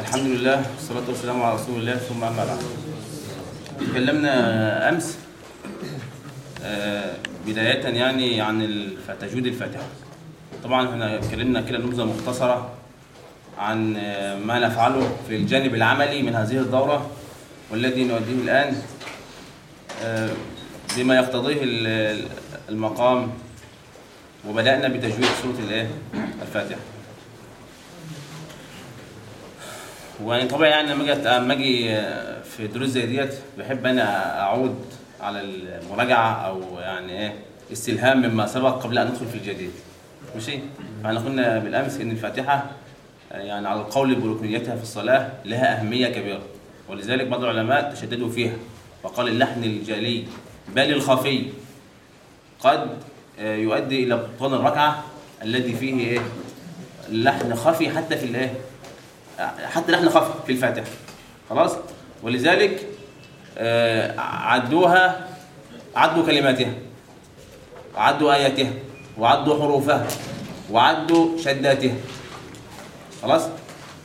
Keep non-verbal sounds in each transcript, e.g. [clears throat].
الحمد لله والصلاة والسلام على رسول الله ثم أما بعد. تكلمنا أمس آه، بداية يعني عن تجويد الفاتحة. طبعا إحنا اتكلمنا كده نبذة مختصرة عن آه، ما نفعله في الجانب العملي من هذه الدورة والذي نؤديه الآن آه، بما يقتضيه ال- المقام وبدأنا بتجويد سورة؟ الفاتحة. ويعني طبعا يعني لما أجي لما أجي في دروس زي ديت بحب أنا أعود على المراجعة أو يعني إيه استلهام مما سبق قبل أن ندخل في الجديد. ماشي؟ فإحنا قلنا بالأمس ان الفاتحة يعني على القول بركنيتها في الصلاة لها أهمية كبيرة ولذلك بعض العلماء تشددوا فيها وقال اللحن الجلي بل الخفي قد آه، يؤدي إلى بطلان الركعة الذي فيه إيه اللحن خفي حتى في الإيه حتى نحن خف في الفاتحة خلاص؟ ولذلك آه، عدوها عدوا كلماتها وعدوا آياتها وعدوا حروفها وعدوا شداتها. خلاص؟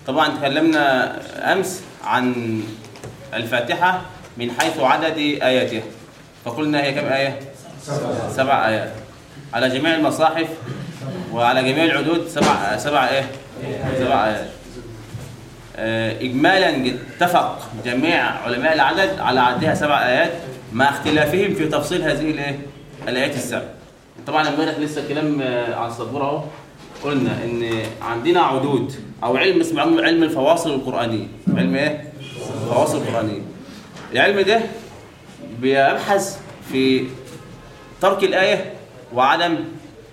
طبعا تكلمنا أمس عن الفاتحة من حيث عدد آياتها. فقلنا هي كم آية؟ سبع آيات. على جميع المصاحف وعلى جميع العدود سبع سبع إيه؟ سبع آيات. إجمالا اتفق جميع علماء العدد على عدها سبع آيات مع اختلافهم في تفصيل هذه الإيه؟ الآيات السبع. طبعا امبارح لسه الكلام آه، عن السبورة أهو قلنا إن عندنا عدود أو علم اسمه علم- علم الفواصل القرآنية. علم إيه؟ الفواصل القرآنية. العلم ده بيبحث في ترك الآية وعدم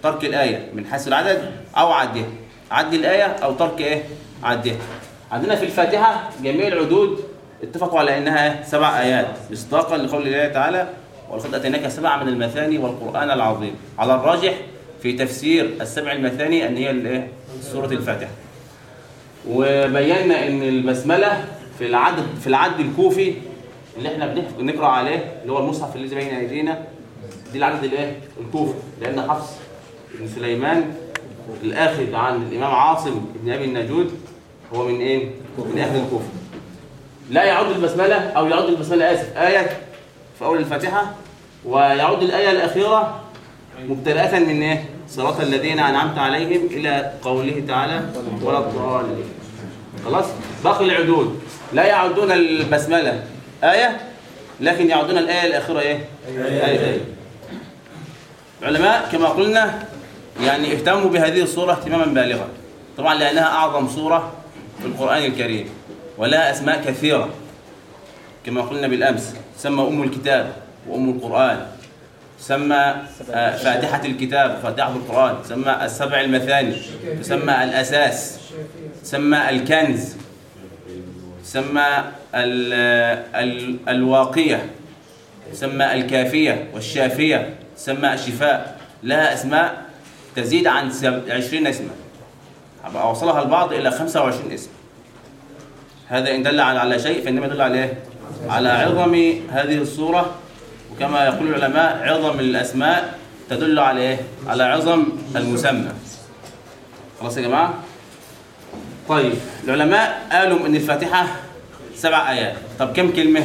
ترك الآية من حيث العدد أو عدها عد الآية أو ترك إيه؟ عدها عندنا في الفاتحة جميع العدود اتفقوا على أنها سبع آيات مصداقا لقول الله تعالى ولقد أتيناك سبع من المثاني والقرآن العظيم على الراجح في تفسير السبع المثاني أن هي الإيه؟ سورة الفاتحة. وبينا إن البسملة في العدد في العد الكوفي اللي إحنا بنقرأ عليه اللي هو المصحف اللي بين أيدينا دي العدد الإيه؟ الكوفي. لأن حفص بن سليمان الآخذ عن الإمام عاصم بن أبي النجود هو من إيه من أهل الكوفه لا يعد البسملة أو يعد البسملة آسف آية في أول الفاتحة ويعد الآية الأخيرة مبتدأة من إيه؟ صراط الذين أنعمت عليهم إلى قوله تعالى ولا الضالين. خلاص؟ باقي العدود لا يعدون البسملة آية لكن يعدون الآية الأخيرة إيه؟ آية آية. العلماء كما قلنا يعني اهتموا بهذه الصورة اهتماما بالغا. طبعا لأنها أعظم صورة في القرآن الكريم. ولها أسماء كثيرة. كما قلنا بالأمس تسمى أم الكتاب وأم القرآن. تسمى آه، فاتحة الكتاب فاتحة القرآن. تسمى السبع المثاني. تسمى الأساس. تسمى الكنز. ال ال الواقية. تسمى الكافية والشافية. تسمى الشفاء. لها أسماء تزيد عن 20 اسما هبقى أوصلها البعض إلى 25 اسم هذا إن دل على شيء فإنما يدل على إيه؟ على عظم هذه الصورة وكما يقول العلماء عظم الأسماء تدل على إيه؟ على عظم المسمى خلاص يا جماعة؟ طيب العلماء قالوا إن الفاتحة سبع آيات طب كم كلمة؟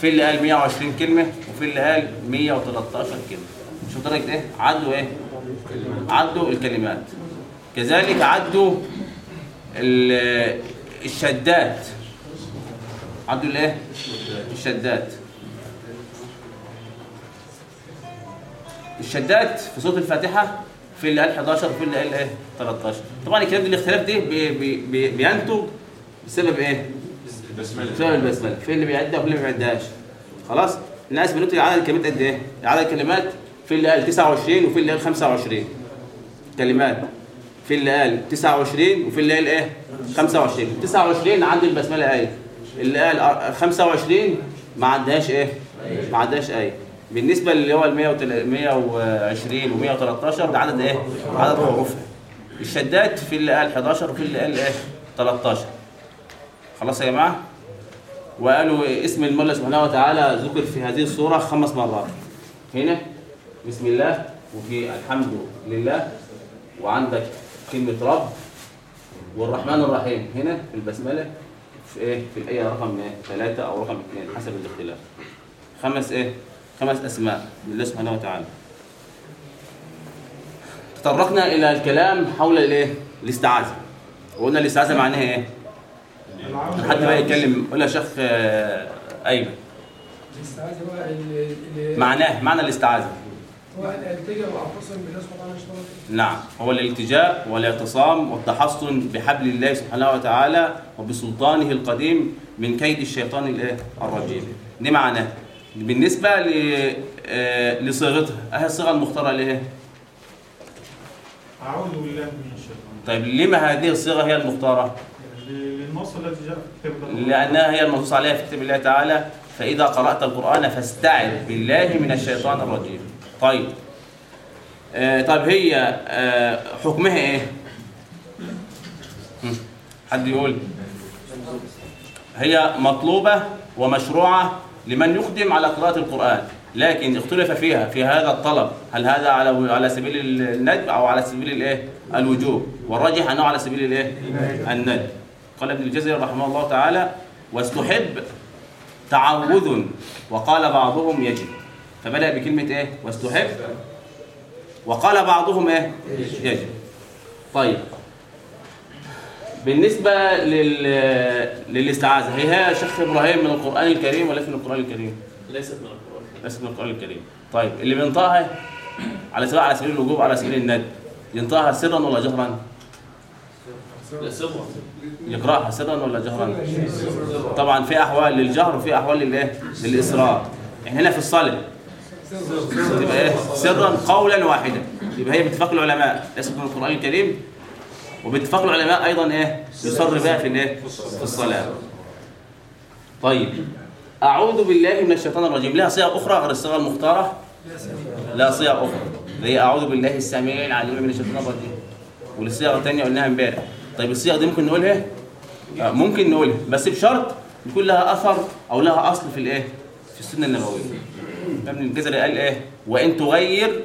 في اللي قال 120 كلمة وفي اللي قال 113 كلمة شوف درجة إيه؟ عدوا إيه؟ عدوا الكلمات كذلك عدوا ال- الشدات عدوا الايه؟ الشدات الشدات في صوت الفاتحة في اللي قال 11 وفي اللي قال إيه؟ 13 طبعا الكلام ده الاختلاف ده بي بي بي بينتج بسبب إيه؟ البسمله بسبب البسملة. في اللي بيعدها وفي اللي ما بيعدهاش. خلاص؟ الناس بننتج عدد الكلمات قد إيه؟ عدد الكلمات في اللي قال 29 وفي اللي قال 25 كلمات. في اللي قال 29 وفي اللي قال إيه 25 29 عند البسملة إيه اللي قال 25 ما عندهاش إيه؟ ما عندهاش إيه بالنسبة اللي هو ال 120 و113 ده عدد إيه؟ عدد حروفها الشدات في اللي قال 11 وفي اللي قال إيه؟ 13 خلاص يا جماعة؟ وقالوا اسم المولى سبحانه وتعالى ذكر في هذه السوره خمس مرات. هنا بسم الله وفي الحمد لله وعندك كلمة رب والرحمن الرحيم. هنا في البسملة في إيه؟ في الآية رقم إيه ثلاثة أو رقم اثنين حسب الاختلاف. خمس إيه؟ خمس أسماء لله سبحانه وتعالى. تطرقنا إلى الكلام حول الإيه؟ الاستعاذة. وقلنا الاستعاذة معناها إيه؟ حد بقى يتكلم ولا شيخ آه، ال- معناه معنى الاستعاذة. هو الالتجاء واعتصم بالله سبحانه وتعالى نعم. هو الالتجاء والاعتصام والتحصن بحبل الله سبحانه وتعالى وبسلطانه القديم من كيد الشيطان الايه الرجيم. دي معناه بالنسبة ل- آه، لصيغتها أهي الصيغة المختارة لإيه؟ أعوذ بالله من الشيطان. طيب لما هذه الصيغة هي المختارة؟ للنص الذي جاء في كتاب الله. لأنها هي المنصوص عليها في كتاب الله تعالى. فإذا قرأت القرآن فاستعذ بالله من الشيطان الرجيم. طيب. آه طيب هي آه حكمها؟ هم، حد يقول؟ هي مطلوبة ومشروعة لمن يقدم على قراءة القرآن لكن اختلف فيها في هذا الطلب هل هذا على على سبيل الندب أو على سبيل الإيه؟ الوجوب. والراجح أنه على سبيل الإيه؟ الندب. قال ابن الجزري رحمه الله تعالى واستحب تعوذ وقال بعضهم يجب فبدأ بكلمة إيه؟ واستحب وقال بعضهم إيه؟ يجب. طيب. بالنسبة لل... للاستعاذة هي هي شيخ إبراهيم من القرآن الكريم ولا من القرآن الكريم؟ ليست من القرآن ليست من القرآن الكريم. طيب. اللي بينطقها على سواء على سبيل الوجوب على سبيل الند ينطقها سرا ولا جهرا؟ سرا يقرأها سرا ولا جهرا؟ طبعا في أحوال للجهر وفي أحوال للإيه؟ للإسرار يعني هنا في الصلاة سرا قولا واحدا يبقى هي باتفاق العلماء ليست من القرآن الكريم وباتفاق العلماء أيضا إيه؟ يصر بها في الإيه؟ في الصلاة طيب أعوذ بالله من الشيطان الرجيم لها صيغ أخرى غير الصيغة المختارة؟ لا صيغ اللي هي أعوذ بالله السميع العليم من الشيطان الرجيم والصيغة الثانية قلناها امبارح طيب الصيغ دي ممكن نقولها؟ آه، ممكن نقولها بس بشرط يكون لها أثر أو لها أصل في الإيه؟ في السنة النبوية ابن الجزري قال إيه؟ وإن تغير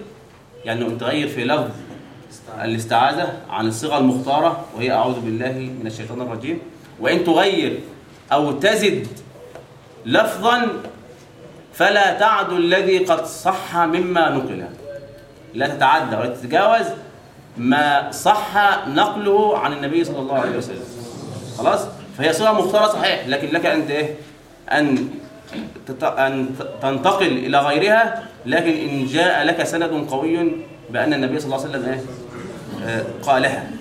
يعني أن تغير في لفظ الاستعاذة عن الصيغة المختارة وهي أعوذ بالله من الشيطان الرجيم وإن تغير أو تزد لفظا فلا تعد الذي قد صح مما نقل. لا تتعدى ولا تتجاوز ما صح نقله عن النبي صلى الله عليه وسلم. خلاص؟ فهي صيغة مختارة صحيح لكن لك ان إيه؟ أن أن تنتقل إلى غيرها لكن إن جاء لك سند قوي بأن النبي صلى الله عليه وسلم إيه؟ آه، قالها.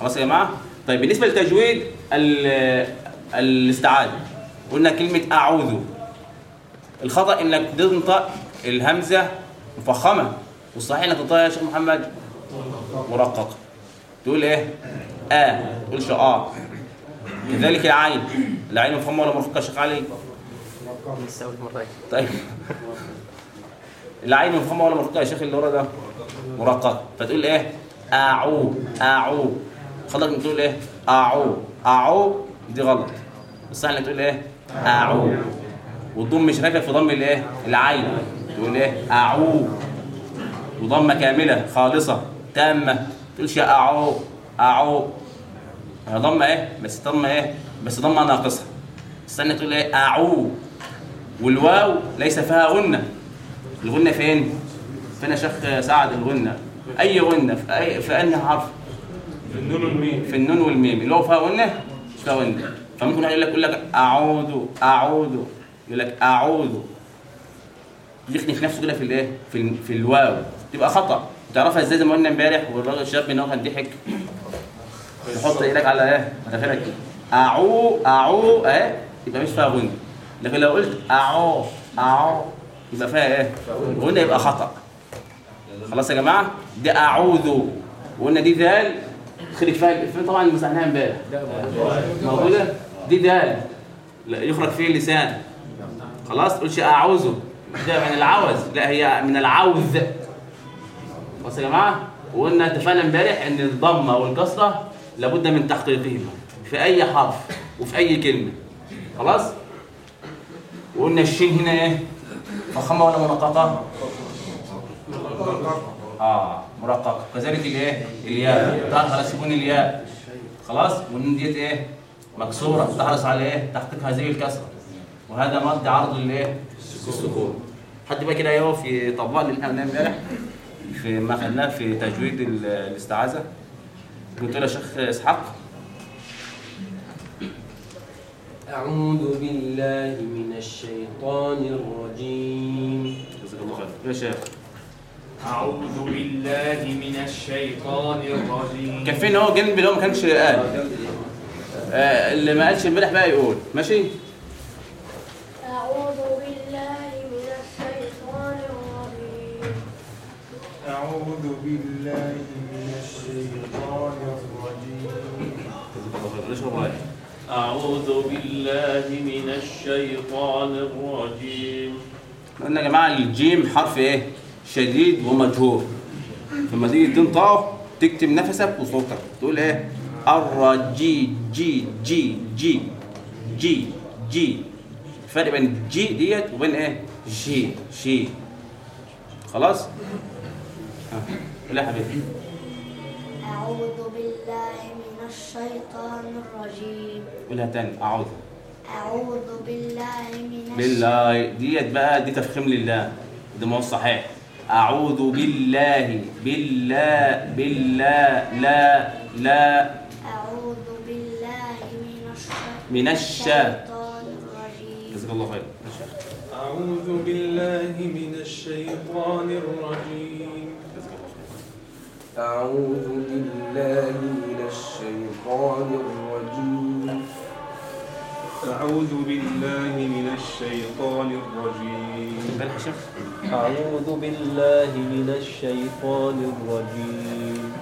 خلاص يا جماعة؟ طيب بالنسبة لتجويد ال- الاستعاذة قلنا كلمة أعوذ. الخطأ إنك تنطق الهمزة مفخمة. والصحيح إنك تنطقها يا شيخ محمد؟ مرققة. تقول إيه؟ آه. تقولش آه. كذلك العين. العين مفخمة ولا مرققه يا شيخ علي؟ طيب. العين مفخمه ولا مرققة يا شيخ اللي ورا ده؟ مرققة. فتقول إيه؟ أعو. أعو. خلاص تقول إيه؟ أعو. أعو. دي غلط. الصح إنك تقول إيه؟ أعو. والضم مش راكب في ضم الإيه؟ العين. تقول إيه؟ أعو. وضمة كاملة خالصة تامة. تقولش أعو. أعو. ضمة إيه؟ بس ضمة إيه؟ بس ضمة ناقصة. استنى تقول إيه؟ أعو. والواو ليس فيها غنة. الغنة فين؟ فين يا شيخ سعد؟ الغنة. أي غنة؟ في اي في أنهي حرف؟ في النون والميم. في النون والميم. اللي هو فيها غنة؟ مش فيها غنة. فممكن واحد يقول لك يقول لك أعوذ أعوذ. يقول لك أعوذ. يخنف نفسه كده في الإيه؟ في ال- في الواو. تبقى خطأ. تعرفها إزاي؟ زي ما قلنا إمبارح والراجل الشاب ان هو كان ضحك. تحط إيدك على إيه؟ مناخيرك كده اعو اعو اهي يبقى مش فيها غنة. لكن لو قلت أعو أعو يبقى فيها إيه؟ غنه يبقى خطأ. خلاص يا جماعة؟ دي أعوذ. وقلنا دي ذال خلي فيها في طبعا مسحناها إمبارح؟ موجودة؟ دي دال. لا يخرج فيه اللسان. خلاص؟ تقولش أعوذ. ده من العوز لا هي من العوذ. خلاص يا جماعة؟ وقلنا اتفقنا إمبارح إن الضمة والكسرة لابد من تحقيقهما. في أي حرف وفي أي كلمة. خلاص؟ وقلنا الشين هنا إيه؟ فخمة ولا منققه آه مرققة. كذلك الايه الياء. تعرف على سكون الياء. خلاص؟ والنون ديت إيه؟ مكسورة. تحرص على إيه؟ تحقيق هذه الكسرة. وهذا مد عرض للإيه؟ السكون. حد بقى كده يقف يطبق لي اللي قلناه امبارح؟ في ما خدناه في تجويد ال- الاستعاذة. قلت له يا شيخ إسحاق أعوذ بالله من الشيطان الرجيم. يا شيخ. أعوذ بالله من الشيطان الرجيم. كفينا هو جنب اللي هو ما كانش قال. آه اللي ما قالش امبارح بقى يقول. ماشي؟ أعوذ بالله من الشيطان الرجيم. قلنا يا جماعة الجيم حرف إيه؟ شديد ومجهور لما تيجي تنطقه تكتم نفسك وصوتك. تقول إيه؟ الرجي جي جي جي جي جي الفرق بين الجي ديت وبين إيه؟ جي شي خلاص؟ ها لا يا حبيبي. أعوذ بالله الشيطان الرجيم. قولها تاني أعوذ. أعوذ بالله من الشيطان بالله ديت بقى دي تفخيم لله. ده ما هو الصحيح أعوذ بالله بالله بالله لا لا. أعوذ بالله من الشيطان من الشا الرجيم. جزاك الله خير. أعوذ بالله من الشيطان الرجيم. أعوذ بالله من الشيطان الرجيم. أعوذ بالله من الشيطان الرجيم. أعوذ بالله من الشيطان الرجيم.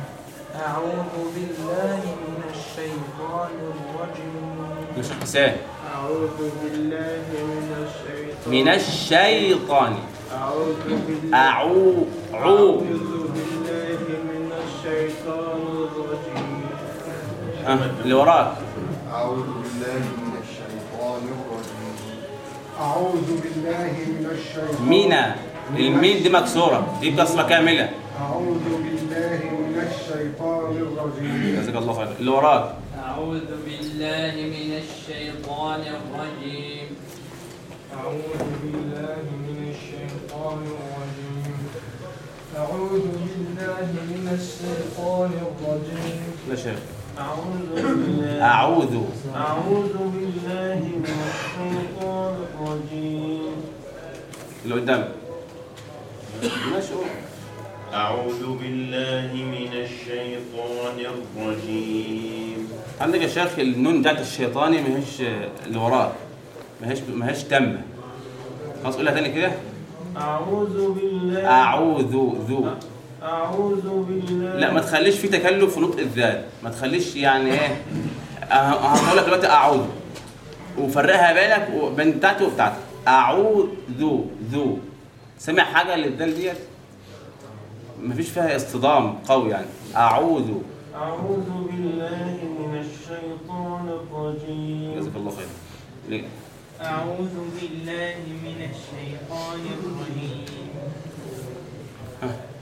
أعوذ بالله من الشيطان الرجيم. يا شيخ حسين. أعوذ بالله من الشيطان من الشيطان. أعوذ بالله. أعو عو. أعوذ بالله. الشيطان الرجيم. ها اللي وراك. أعوذ بالله من الشيطان الرجيم. أعوذ بالله من الشيطان مينا. الميم دي مكسورة. دي كسره كاملة. أعوذ بالله من الشيطان الرجيم. جزاك الله خير. اللي وراك. أعوذ بالله من الشيطان الرجيم. أعوذ بالله من الشيطان الرجيم. أعوذ بالله. من الشيطان الرجيم لا شيخ أعوذ بالله اعوذ أعوذ بالله من الشيطان الرجيم. اللي قدامك ماشي. أعوذ بالله من الشيطان الرجيم. عندك يا شيخ النون بتاعت الشيطاني ما هيش اللي وراك ما هيش ما هيش تامه خلاص قولها تاني كده. أعوذ بالله. أعوذ ذو. أعوذ بالله. لا ما تخليش في تكلف في نطق الذال ما تخليش يعني إيه. أه- هقول لك دلوقتي أعوذ. وفرقها بينك وبين بتاعتي وبتاعتك. أعوذ ذو. سمع حاجة للذال ديت؟ مفيش فيها اصطدام قوي يعني. أعوذ. أعوذ بالله من الشيطان الرجيم. جزاك الله خير. ليه؟ أعوذ بالله من الشيطان الرجيم.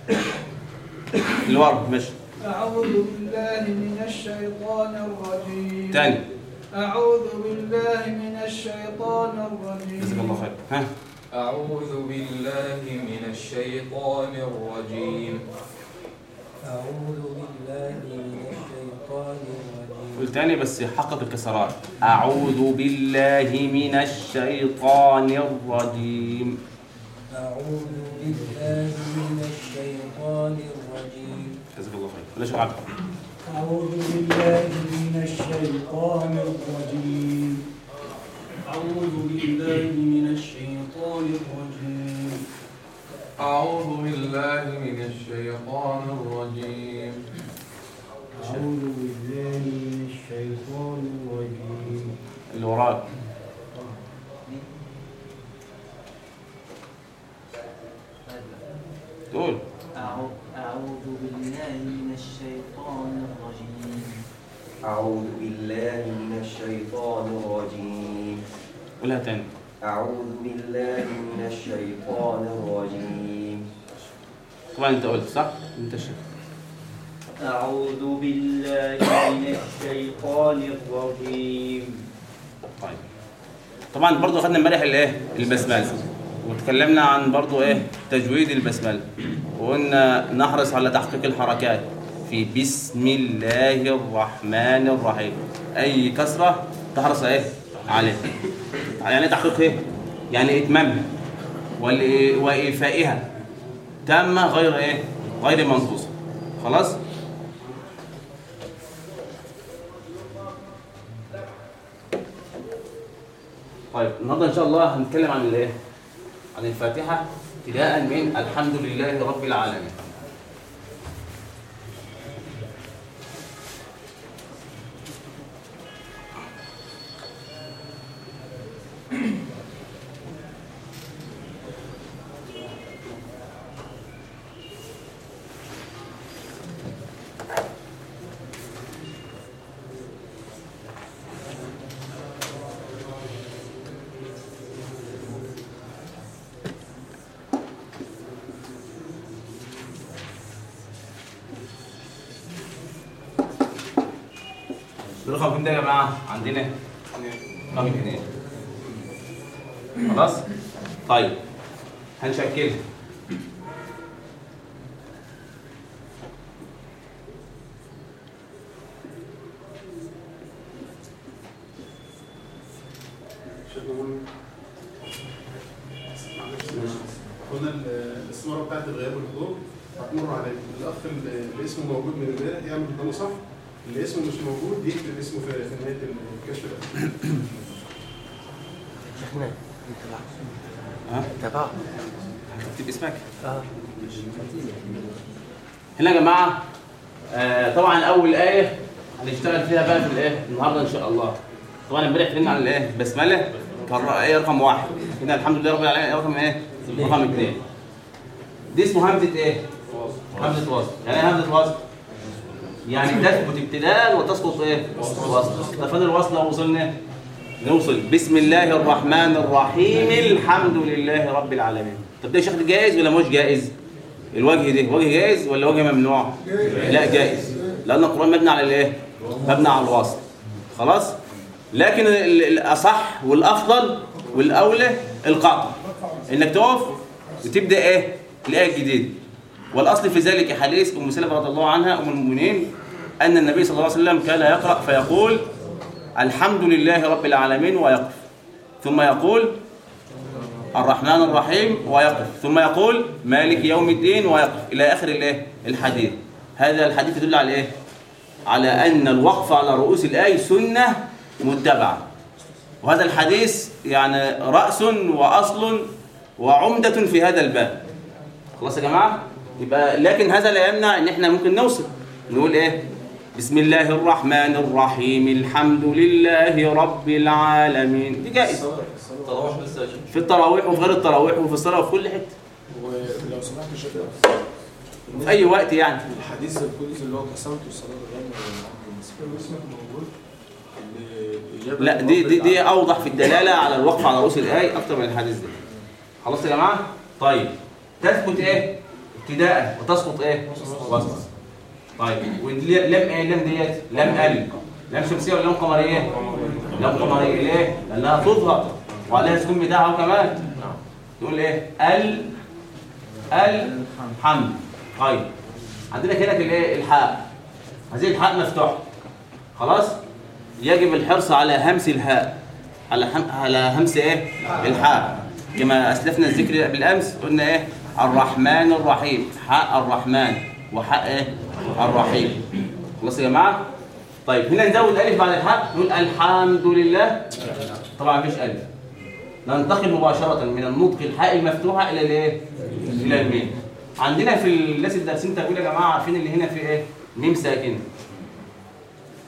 [coughs] اللي ورا ماشي. أعوذ بالله من الشيطان الرجيم. تاني. أعوذ بالله من الشيطان جزاك الله الرجيم خير. ها؟ أعوذ بالله من الشيطان الرجيم. أعوذ بالله من الشيطان الرجيم. قول تاني بس حقق الكسرات. أعوذ بالله من الشيطان الرجيم. أعوذ بالله من الشيطان الرجيم. جزاك الله خير. ليش عبد أعوذ بالله من الشيطان الرجيم. أعوذ بالله من الشيطان الرجيم. أعوذ بالله من الشيطان الرجيم. أعوذ بالله من الشيطان الرجيم. اللي وراك تقول أعوذ بالله من الشيطان الرجيم أعوذ بالله من الشيطان الرجيم قولها تاني أعوذ بالله من الشيطان الرجيم. طبعا أنت قلت صح؟ أنت شيخ أعوذ بالله من الشيطان الرجيم. طيب. طبعا برضو خدنا امبارح الإيه؟ البسملة. واتكلمنا عن برضو إيه؟ تجويد البسملة. وقلنا نحرص على تحقيق الحركات في بسم الله الرحمن الرحيم. أي كسرة تحرص إيه؟ عليها. يعني إيه تحقيق إيه؟ يعني اتمامها وإيفائها. تامة غير إيه؟ غير منقوصة. خلاص؟ طيب النهارده إن شاء الله هنتكلم عن الإيه؟ عن الفاتحة. ابتداء من الحمد لله رب العالمين. رقم كام ده يا جماعة؟ عندنا رقم اثنين. خلاص؟ طيب هنشكلها قلنا ال- الاستمارة بتاعت الغياب والحضور هتمر عليك. الأخ اللي اسمه موجود من امبارح يعمل قدامه صح اللي اسمه مش موجود يكتب اسمه في نهاية الكشف ده. ها؟ تبع هتكتب اسمك؟ آه. هنا يا جماعة آه طبعا أول آية هنشتغل فيها بقى في الآية النهارده إن شاء الله. طبعا امبارح اتكلمنا عن الآية بسمله إيه رقم واحد. هنا الحمد لله رب العالمين رقم إيه؟ رقم اثنين. دي اسمه همزة إيه؟ همزة وصل. يعني إيه همزة وصل؟ يعني تثبت ابتداء وتسقط إيه؟ وصل. طب الوصل لو وصلنا. نوصل. بسم الله الرحمن الرحيم. الحمد لله رب العالمين. طب ده شكل جائز ولا مش جائز؟ الوجه ده وجه جائز ولا وجه ممنوع؟ لا جائز. لأن القرآن مبني على الإيه؟ مبني على الوصل. خلاص؟ لكن ال- الأصح والأفضل والأولى القطع. إنك تقف وتبدأ إيه؟ الآية الجديدة. والأصل في ذلك حديث أم سلمة رضي الله عنها أم المؤمنين أن النبي صلى الله عليه وسلم كان يقرأ فيقول الحمد لله رب العالمين ويقف. ثم يقول الرحمن الرحيم ويقف. ثم يقول مالك يوم الدين ويقف. إلى آخر الإيه؟ الحديث. هذا الحديث يدل على إيه؟ على أن الوقف على رؤوس الآية سنة متبعه وهذا الحديث يعني رأس وأصل وعمدة في هذا الباب. خلاص يا جماعة؟ يبقى لكن هذا لا يمنع إن إحنا ممكن نوصل. نقول إيه؟ بسم الله الرحمن الرحيم. الحمد لله رب العالمين. دي جائز التراويح بس يا شيخ في التراويح وفي غير التراويح وفي الصلاة وفي كل حتة. ولو سمحت يا شيخ. في أي وقت يعني. الحديث القدسي اللي هو قسمت الصلاة بالغنى بالنسبة اسمك موجود الإجابة لا دي دي دي أوضح في الدلالة على الوقف على رؤوس الايه أكتر من الحديث ده. خلاص يا جماعة؟ طيب. تثبت إيه؟ ابتداء. وتسقط إيه؟ وسط. طيب. واللام إيه؟ اللام ديت؟ لام أل. لام شمسية ولا لام قمرية؟ لام قمرية. ليه؟ لأنها تظهر. وعليها سكون بتاعها كمان. تقول إيه؟ أل. الحمد طيب. عندنا هنا الإيه؟ الحاء. هذه الحاء مفتوحة. خلاص؟ يجب الحرص على همس الهاء. على هم... على همس إيه؟ الحاء. كما أسلفنا الذكر بالأمس قلنا إيه؟ الرحمن الرحيم. حاء الرحمن وحاء إيه؟ الرحيم. خلاص يا جماعة؟ طيب هنا نزود الف بعد الحاء نقول الحمد لله. طبعا مفيش ألف. ننتقل مباشرة من النطق الحاء المفتوحة إلى الإيه؟ إلى الميم. عندنا في الناس اللي دارسين تجويد يا جماعة عارفين اللي هنا في إيه؟ ميم ساكنة.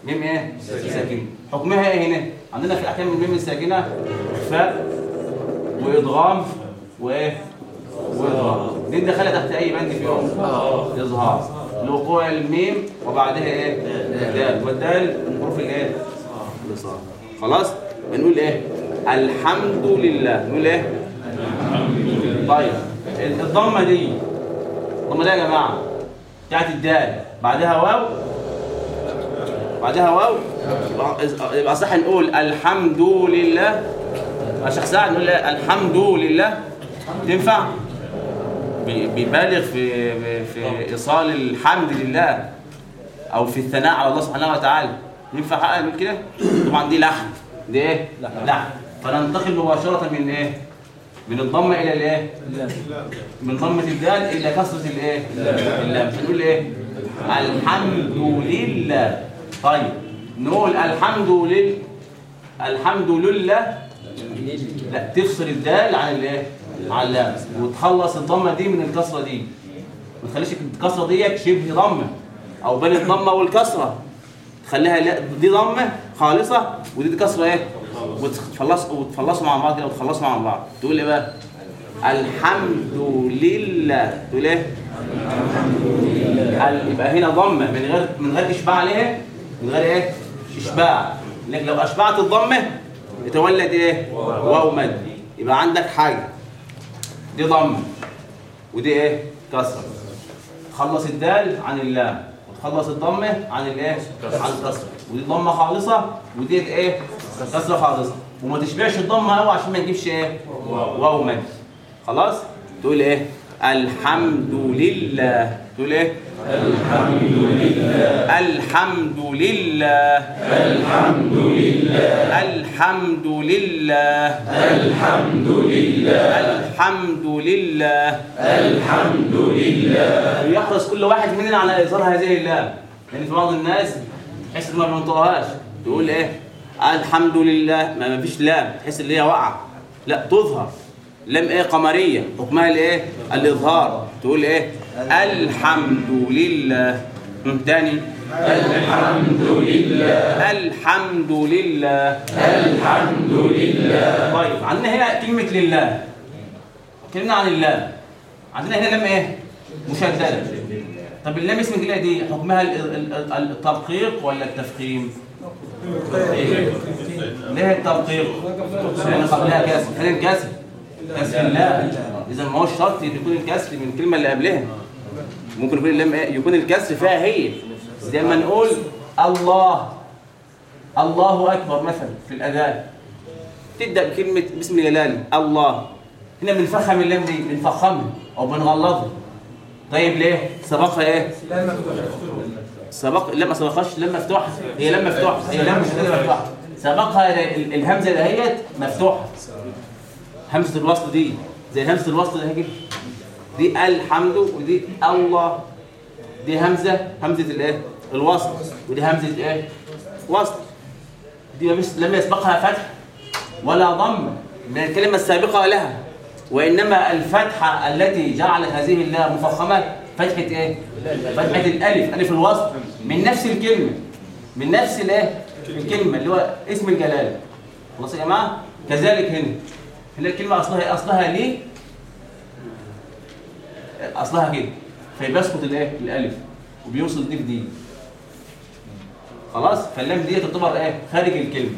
ميم إيه؟ ساكنة. حكمها إيه هنا؟ عندنا في الأحكام الميم الساكنة إخفاء وإدغام وإيه؟ واظهار دي دخلت تحت أي بند فيهم إظهار. لوقوع الميم وبعدها إيه؟ دال والدال من حروف الإيه؟ خلاص؟ بنقول إيه؟ الحمد لله. نقول إيه؟ طيب. الضمة دي الضمة دي يا جماعة بتاعت الدال. بعدها واو. بعدها واو. يبقى- صح نقول الحمد لله يا شيخ سعد نقول؟ الحمد لله تنفع؟ بي- بيبالغ في في إيصال الحمد لله أو في الثناء على الله سبحانه وتعالى. ينفع حقا نقول كده؟ طبعا دي لحن. دي إيه؟ لحن. فننتقل مباشرة من إيه؟ من الضمة إلى الإيه؟ من ضمة الدال إلى كسرة الإيه؟ اللام. فنقول إيه؟ الحمد لله طيب نقول الحمد لله الحمد لله. لا تفصل الدال عن الايه؟ عن اللام. وتخلص الضمة دي من الكسرة دي. ما تخليش الكسرة ديت شبه ضمة. أو بين الضمة والكسرة. تخليها دي ضمة خالصة ودي كسرة إيه؟ وتخلص وتخلصوا مع بعض كده وتخلصوا مع بعض. تقول إيه بقى؟ الحمد لله. تقول إيه؟ ال- يبقى هنا ضمة من غير من غير إشباع عليها. من غير إيه؟ إشباع. لكن لو أشبعت الضمه يتولد إيه؟ واو مد يبقى عندك حاجة. دي ضمه ودي إيه؟ كسره تخلص الدال عن اللام. وتخلص الضمه عن الايه عن الكسره ودي ضمه خالصة. ودي إيه؟ كسرة خالصة. وما تشبعش الضمه قوي عشان ما نجيبش إيه؟ واو. مد خلاص؟ تقول إيه؟ الحمد لله. تقول إيه؟ الحمد لله. الحمد لله. الحمد لله. الحمد لله الحمد لله الحمد لله الحمد لله يحرص كل واحد مننا على إظهار هذه اللام. لأن في بعض الناس تحس إن ما بينطقهاش. تقول إيه؟ الحمد لله. ما فيش لام. تحس إن هي واقعة. لا تظهر. لام إيه؟ قمرية. حكمها الإيه؟ الإظهار. تقول إيه؟ الحمد لله. هم، تاني الحمد لله. الحمد لله. الحمد لله. طيب عندنا هنا كلمة لله. اتكلمنا عن اللام عندنا هنا لام إيه؟ مشددة. طب اللام اسم الجلاله دي حكمها ال- ال- ال- الترقيق ولا التفخيم؟ ليه الترقيق؟ لأن قبلها كسر. فين الكسر؟ كسر اللام إذا ما هوش شرط يكون الكسر من الكلمة اللي قبلها. ممكن يكون اللام إيه؟ يكون الكسر فيها هي. زي ما نقول الله. الله أكبر مثلا في الأذان. تبدأ بكلمة بسم الجلال الله. هنا بنفخم اللام دي بنفخمها أو بنغلظها. طيب ليه؟ سبقها إيه؟ سبق لا ما سبقهاش لام مفتوحة. هي لام مفتوحة. هي لام مش مفتوحه سبقها ال- الهمزة دهيت مفتوحة. همزة الوصل دي. زي همزة الوصل ده كده دي الحمد ودي الله. دي همزة. همزة الايه؟ الوصل. ودي همزة إيه؟ وصل. دي لم يسبقها فتح ولا ضم. من الكلمة السابقة لها. وإنما الفتحه التي جعلت هذه اللام مفخمة فتحة إيه؟ فتحة الألف. ألف الوصل. من نفس الكلمة. من نفس الايه؟ الكلمة اللي هو اسم الجلاله خلاص يا جماعة؟ كذلك هنا. هنا الكلمة اصلها إيه أصلها ليه أصلها كده. فيسقط الإيه؟ الألف. وبيوصل دي بدي خلاص؟ فاللام دي تعتبر إيه؟ خارج الكلمة.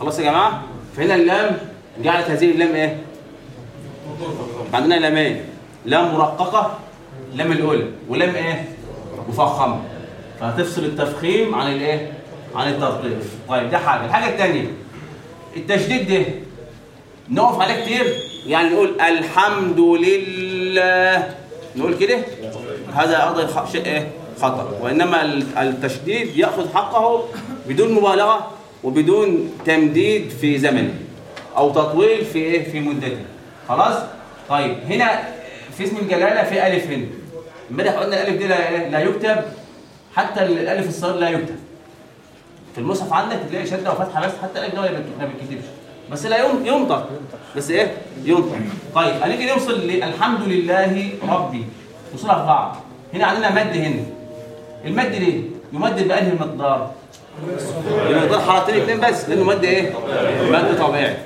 خلاص يا جماعة؟ فهنا اللام جعلت هذه اللام إيه؟ عندنا لامين. لام مرققة لام الأولى. ولام إيه؟ مفخمة. فهتفصل التفخيم عن الايه عن الترقيق طيب ده حاجة. الحاجة الثانية التشديد ده نقف عليه كتير؟ يعني نقول الحمد لله نقول كده؟ هذا أيضا خ- شيء خطأ. وإنما ال- التشديد يأخذ حقه بدون مبالغة وبدون تمديد في زمنه أو تطويل في إيه؟ في مدته. خلاص؟ طيب هنا في اسم الجلالة في ألف هنا. امبارح قلنا الألف دي لا, إيه؟ لا يكتب. حتى الألف الصغير لا يكتب. في المصحف عندك تلاقي شدة وفتحة بس حتى الألف ده ما بيتكتبش. بس لا ينطق بس إيه؟ ينطق. طيب هنيجي نوصل للحمد لله ربي. وصلها في بعض هنا عندنا مد هنا. المد ليه؟ يمدد بأنهي المقدار المقدار حركتين اثنين بس لأنه مد إيه؟ مد طبيعي.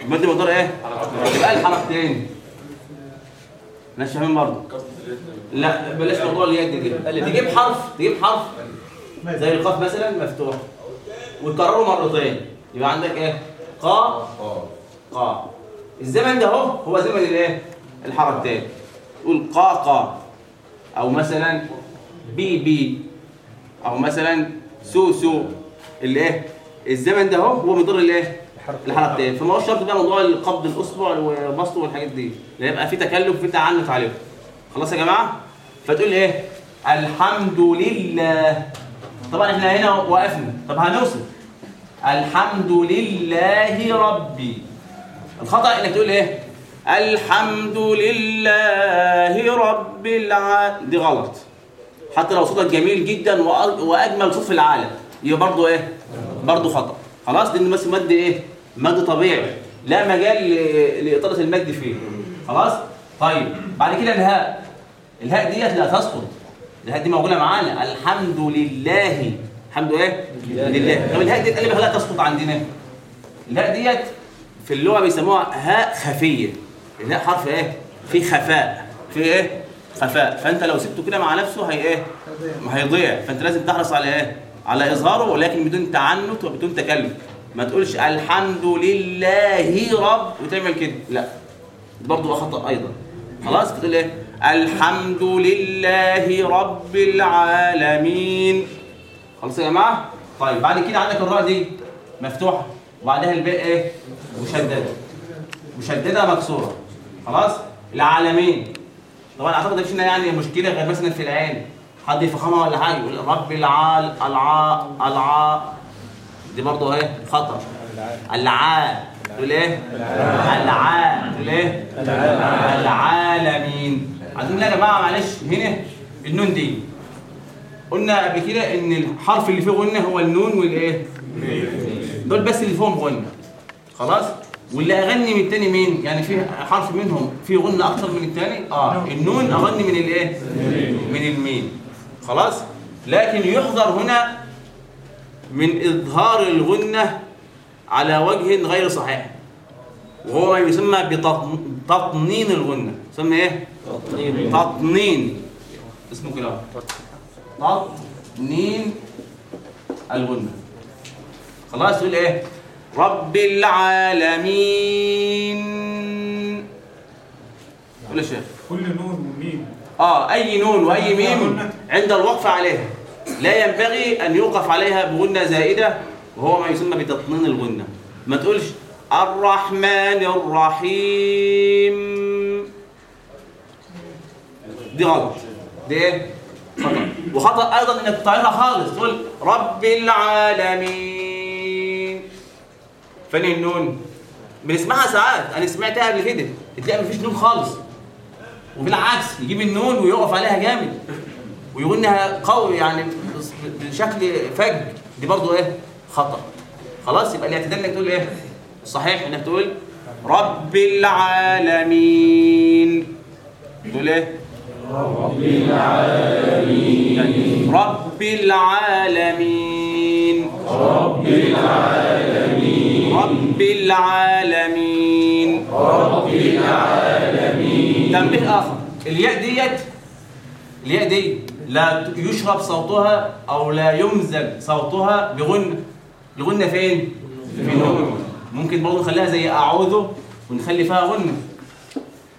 المد مقدار إيه؟ يبقى الحركتين. ماشي فاهمين برضه؟ لا بلاش موضوع اليد دي تجيب حرف تجيب حرف زي القاف مثلا مفتوح. وتكرره مرتين. يبقى عندك إيه؟ قا قا الزمن ده اهو هو زمن الايه؟ الحركتين تقول قا قا أو مثلا بي بي أو مثلا سو سو الايه؟ الزمن ده اهو هو مدار الايه؟ الحركتين فما هوش شرط بقى موضوع القبض الاصبع وبسطه والحاجات دي. لا يبقى في تكلف في تعنت عليهم خلاص يا جماعة؟ فتقول إيه؟ الحمد لله. طبعا إحنا هنا وقفنا. طب هنوصل. الحمد لله ربي. الخطأ إنك تقول إيه؟ الحمد لله رب العالمين دي غلط. حتى لو صوتك جميل جدا وأجمل صوت في العالم يبقى برضه إيه؟ برضه خطأ. خلاص لأن بس مد إيه؟ مد طبيعي. لا مجال لإطالة المد فيه. خلاص؟ طيب بعد كده الهاء. الهاء ديت لا تسقط. الهاء دي موجودة معانا. الحمد لله الحمد إيه لله. طب الهاء ديت اللي بخليها تسقط عندنا الهاء ديت في اللغة بيسموها هاء خفية. الهاء حرف إيه؟ في خفاء. في إيه؟ خفاء. فأنت لو سبته كده مع نفسه هي إيه؟ هيضيع. فأنت لازم تحرص على إيه؟ على إظهاره ولكن بدون تعنت وبدون تكلف ما تقولش الحمد لله رب وتعمل كده. لا. برضه خطا أيضا. خلاص؟ بتقول إيه؟ الحمد لله رب العالمين. خلاص يا جماعة؟ طيب بعد كده عندك الراء دي مفتوحة. وبعدها الباء إيه؟ مشددة. مشددة مكسورة. خلاص؟ العالمين. طبعا أعتقد مفيش هنا يعني مشكلة غير مثلا في العين. حد يفخمها ولا حاجة؟ يقول رب العال العاء العاء. دي برضه إيه؟ خطأ. العاء. تقول إيه؟ العاء. تقول إيه؟ العالمين. عايزين يا جماعة معلش هنا النون دي. قلنا قبل كده إن الحرف اللي فيه غنة هو النون والإيه؟ دول بس اللي فيهم غنة. خلاص؟ واللي أغني من التاني مين؟ يعني في حرف منهم. فيه غنة أكتر من التاني؟ آه. النون أغني من الإيه؟ من الميم. خلاص؟ لكن يحذر هنا من إظهار الغنة على وجه غير صحيح. وهو ما يسمى بتطنين الغنة. يسمى إيه؟ تطنين. تطنين. اسمه كده. تطنين الغنة. خلاص تقول إيه؟ رب العالمين. قول يا شيخ. كل نون وميم. آه أي نون وأي ميم عند الوقف عليها. لا ينبغي أن يوقف عليها بغنة زائدة وهو ما يسمى بتطنين الغنة. ما تقولش الرحمن الرحيم. دي غلط. دي إيه؟ خطأ. وخطأ أيضا إنك تطيرها خالص. تقول رب العالمين. فين النون. بنسمعها ساعات. أنا سمعتها قبل كده. تلاقي مفيش نون خالص. وبالعكس يجيب النون ويقف عليها جامد. ويقولها قوي يعني بشكل فج. دي برضو إيه؟ خطأ. خلاص؟ يبقى الاعتدال إنك تقول إيه؟ صحيح إنك تقول رب العالمين. تقول إيه؟ رب العالمين. رب العالمين. رب العالمين رب العالمين رب العالمين تنبيه آخر. الياء ديت الياء دي لا يشرب صوتها أو لا يمزج صوتها بغنة الغنة فين؟ في نون ممكن برضه نخليها زي أعوذ ونخلي فيها غنة.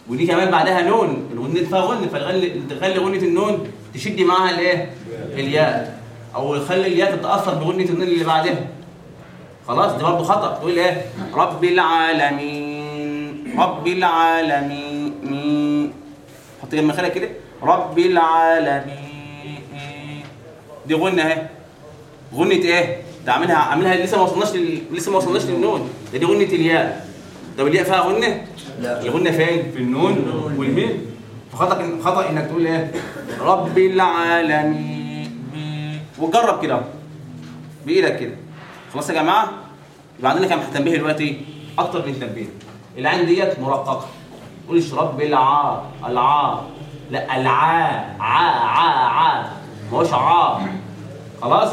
ودي كمان بعدها نون. الغنة فيها غنة فنخلي تخلي غنة النون تشد معاها الايه؟ الياء. أو يخلي الياء تتأثر بغنة النون اللي بعدها. خلاص دي برضه خطأ. تقول إيه؟ رب العالمين رب العالمين. مين. حط جنب خلق كده. رب العالمين. دي غنة اهي. غنة إيه؟ تعملها عاملها لسه ما وصلناش. لسه ما وصلناش للنون. ده دي غنة الياء. طب الياء فيها غنة؟ لا. الغنة فين؟ في النون والميم. فخطأ خطأ إنك تقول إيه؟ رب العالمين. وجرب كده. بإيدك كده. خلاص يا جماعة؟ يبقى عندنا كام تنبيه دلوقتي؟ أكتر من تنبيه. العين ديت مرققة. قولش رب العا العا لا العا عا عا عا ما هوش عا خلاص؟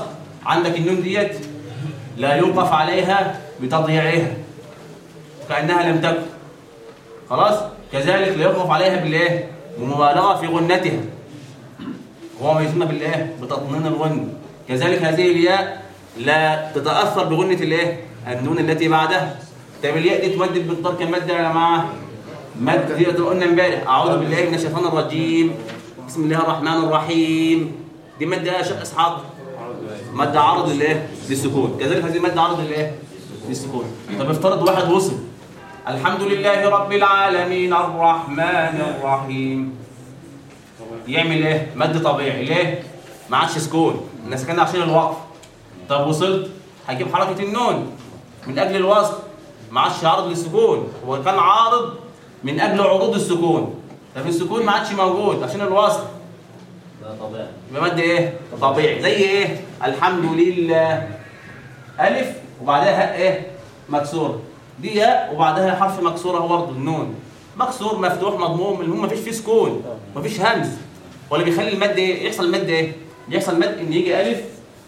عندك النون ديت لا يوقف عليها بتضييعها. كانها لم تكن. خلاص؟ كذلك لا يوقف عليها بالايه بمبالغة في غنتها. وهو ما يسمى بالايه بتطنين الغن. كذلك هذه الياء لا تتأثر بغنة الايه النون التي بعدها. طب الياء دي تمدد كم ماده يا جماعة مد دي قلنا امبارح. أعوذ بالله من الشيطان الرجيم. بسم الله الرحمن الرحيم. دي ماده يا إسحاق. ماده عرض للايه للسكون. كذلك هذه ماده عرض للايه للسكون. طب افترض واحد وصل. الحمد لله رب العالمين الرحمن الرحيم. يعمل إيه؟ مد طبيعي. ليه؟ ما عادش سكون. الناس كان عشان الوقف طب وصلت؟ هجيب حركة النون. من أجل الوصل ما عادش عارض للسكون. هو كان عارض من أجل عروض السكون. طب السكون ما عادش موجود عشان الوصل. ده طبيعي. يبقى مد إيه؟ طبيعي. زي إيه؟ الحمد لله. ألف وبعدها إيه؟ مكسوره دي ياء وبعدها حرف مكسورة هو برضه النون. مكسور مفتوح مضموم المهم مفيش فيه سكون مفيش همز. ولا بيخلي المد إيه؟ يحصل مد إيه؟ يحصل مد إن يجي ألف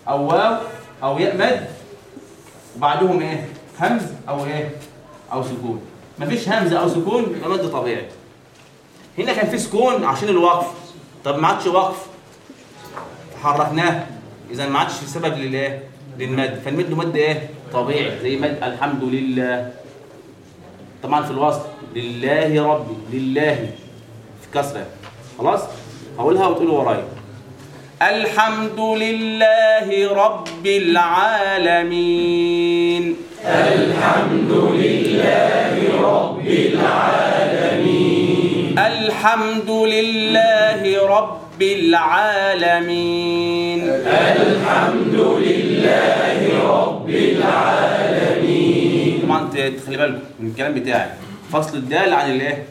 أو واو أو ياء مد وبعدهم إيه؟ همز أو إيه؟ أو سكون. مفيش همز أو سكون يبقى مد طبيعي. هنا كان في سكون عشان الوقف. طب ما عادش وقف. حركناه. إذا ما عادش سبب للإيه؟ للمد. فالمد مد إيه؟ طبيعي. زي مد الحمد لله. طبعا في الوسط لله ربي لله. في كسره خلاص؟ هقولها وتقولوا ورايا الحمد لله رب العالمين. الحمد لله رب العالمين. الحمد لله رب العالمين. الحمد لله رب العالمين. طبعا تخلي بالكم من الكلام بتاعي. فصل الدال عن الايه؟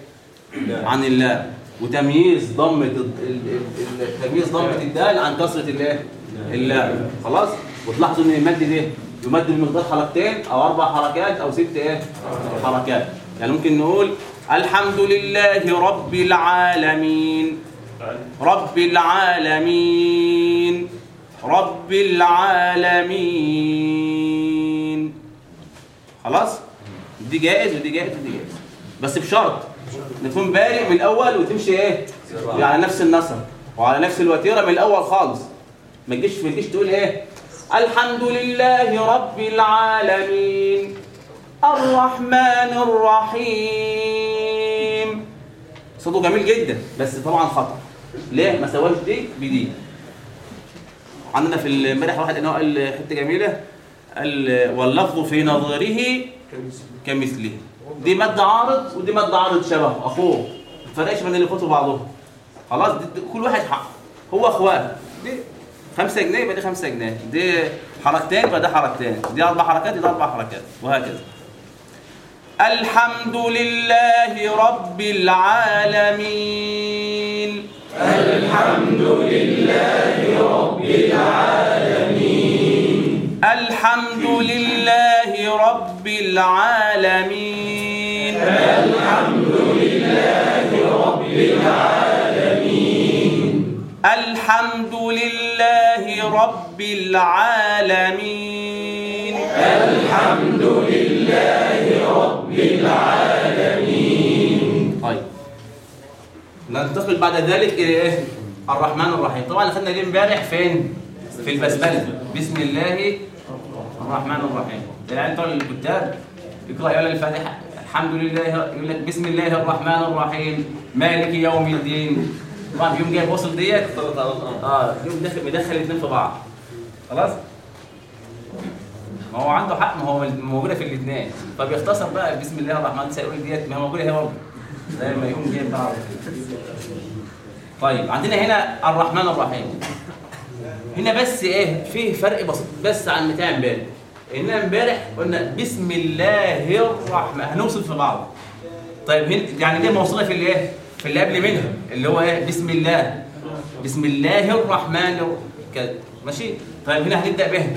عن الله. وتمييز ال- تمييز ضمة الدال عن كسره الايه؟ اللام خلاص؟ وتلاحظوا إن المد ده يمد بمقدار حركتين أو أربع حركات أو ست إيه؟ حركات. يعني ممكن نقول الحمد لله رب العالمين. رب العالمين. رب العالمين. خلاص؟ دي جائز ودي جائز ودي جائز. بس بشرط نكون بارئ من الأول وتمشي إيه؟ على نفس النسق وعلى نفس الوتيرة من الأول خالص. ما تجيش ما تجيش تقول إيه؟ الحمد لله رب العالمين. الرحمن الرحيم. صوته جميل جدا بس طبعا خطأ. ليه؟ ما سواش دي بدي عندنا في امبارح واحد قال حتة جميلة. واللفظ في نظره كمثله. دي ماده عارض ودي ماده عارض شبهه أخوه. ما فرقش بين الاخوات وبعضهم خلاص دي كل واحد حق. هو اخوات دي 5 جنيه يبقى دي 5 جنيه. دي حركتين يبقى ده حركتين. دي أربع حركات دي أربع حركات. وهكذا. الحمد لله رب العالمين. الحمد لله رب العالمين. الحمد لله رب العالمين. الحمد لله رب العالمين. الحمد لله رب العالمين الحمد لله رب العالمين طيب. ننتقل بعد ذلك إلى إيه؟ الرحمن الرحيم. طبعا خدنا دي امبارح فين؟ في البسمله بسم الله الرحمن الرحيم. العيال بتوع الكتاب يقرا يقول الفاتحة. الحمد لله يقول لك بسم الله الرحمن الرحيم. مالك يوم الدين. طبعا يوم جايب وصل ديت. آه يوم داخل مدخل الاثنين في بعض. خلاص؟ ما هو عنده حق ما هو موجودة في الاثنين. فبيختصر بقى بسم الله الرحمن الرحيم. ديت ما هي موجودة هي برضه. زي ما يقوم جايب بعض. طيب عندنا هنا الرحمن الرحيم. هنا بس إيه فيه فرق بسيط بس عن بتاع امبارح اننا امبارح قلنا بسم الله الرحمن هنوصل في بعض. طيب يعني دي موصولة في الايه؟ في اللي قبل منها اللي هو إيه؟ بسم الله. بسم الله الرحمن كده. ماشي؟ طيب هنا هنبدأ بها.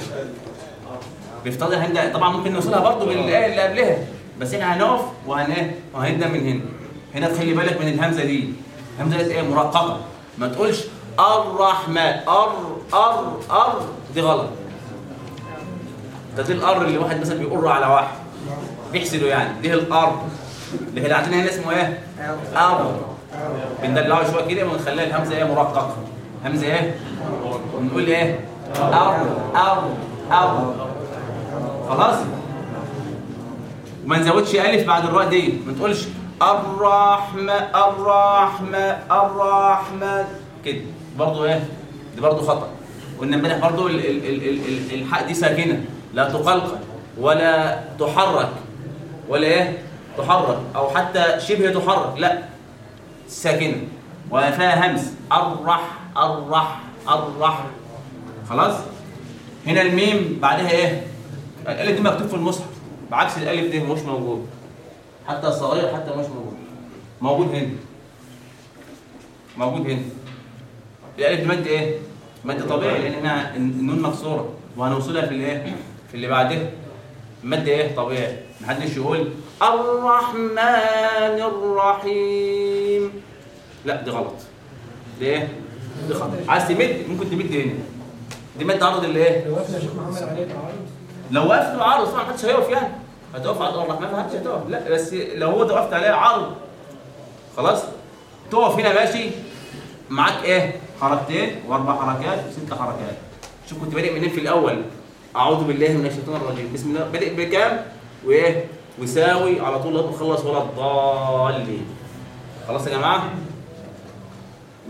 بيفترض هنبدا طبعا ممكن نوصلها برضه بالايه اللي قبلها. بس إحنا هنقف وهن إيه وهنبدأ من هنا. هنا تخلي بالك من الهمزة دي. الهمزة دي إيه؟ مرققة. ما تقولش الرحمن ار ار ار دي غلط. ده دي الار اللي واحد مثلا بيقر على واحد. بيحسده يعني. دي الار اللي هنا عندنا هنا اسمه إيه؟ ار بندلعه شوية كده ونخليها الهمزة إيه؟ مرققة. همزة إيه؟ ونقول إيه؟ ار ار ار خلاص؟ وما نزودش ألف بعد الراء دي. ما تقولش الرحمن الرحمن الرحمن كده. برضه إيه؟ دي برضه خطأ. قلنا امبارح برضه ال- ال- ال- ال- ال- الحاء دي ساكنة. لا تقلقل ولا تحرك ولا إيه؟ تحرك أو حتى شبه تحرك لا. ساكنة. وفيها همس. الرح الرح الرح خلاص؟ هنا الميم بعدها إيه؟ الألف دي مكتوب في المصحف. بعكس الألف دي مش موجود. حتى الصغير حتى مش موجود. موجود هنا. موجود هنا. الألف دي مد إيه؟ مد طبيعي لأن هنا النون مكسورة. وهنوصلها في الإيه؟ في اللي بعدها مد إيه؟ طبيعي. محدش يقول الرحمن الرحيم. لا دي غلط. دي إيه؟ دي خطأ. عايز تمد؟ ممكن تمد هنا دي مد عرض اللي إيه؟ لو وقفنا يا شيخ محمد عليه تعارض. لو وقفت عرض طبعا محدش هيقف يعني. هتقف على الرحمن؟ محدش هتقف لا بس لو هو وقفت عليه عرض خلاص؟ تقف هنا ماشي معاك إيه؟ حركتين وأربع حركات وست حركات. شوف كنت بادئ منين في الأول؟ أعوذ بالله من الشيطان الرجيم. بسم الله. بادئ بكام؟ وإيه؟ ويساوي على طول لا تخلص ولا الضالين. خلاص يا جماعة؟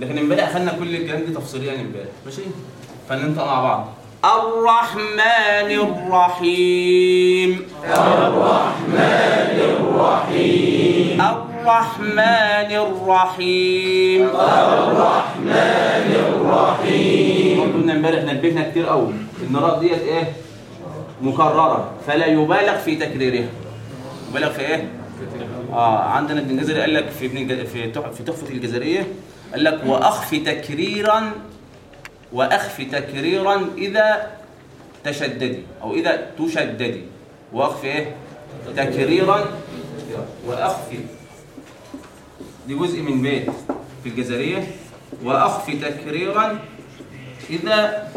لكن امبارح اخذنا كل الكلام دي تفصيليا امبارح. ماشي؟ فننطق مع بعض. الرحمن الرحيم. الرحمن الرحيم. الرحمن الرحيم الرحمن الرحيم قلنا امبارح نبهنا كتير قوي إن الراء ديت إيه؟ مكررة فلا يبالغ في تكريرها. يبالغ في إيه؟ آه عندنا ابن الجزري قال لك في ابن في في تحفة الجزرية قال لك واخف تكريرا واخف تكريرا إذا تشددي أو إذا تشددي. واخف إيه؟ تكريرا وأخفي. دي جزء من بيت في الجزرية. وأخفي تكريرا إذا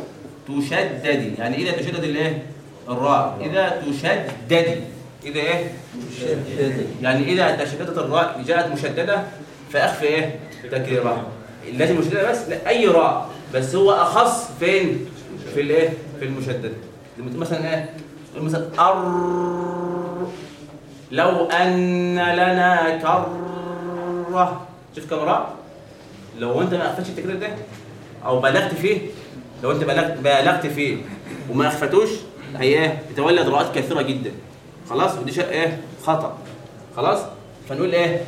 تشدد يعني إذا تشدد الإيه؟ الراء إذا تشدد إذا إيه؟ تشدد يعني إذا تشددت الراء جاءت مشددة فاخف إيه؟ تكريرها لازم مشددة بس لا أي راء بس هو أخص فين؟ في الإيه؟ في المشدد مثلا إيه؟ مثلا أر لو أن لنا كرة شوف كم راء؟ لو أنت ما قفلتش التكرير ده أو بلغت فيه لو انت بلغت بلغت فيه وما اخفتوش هي إيه؟ بتولد راءات كثيرة جدا. خلاص؟ ودي شيء إيه؟ خطأ. خلاص؟ فنقول إيه؟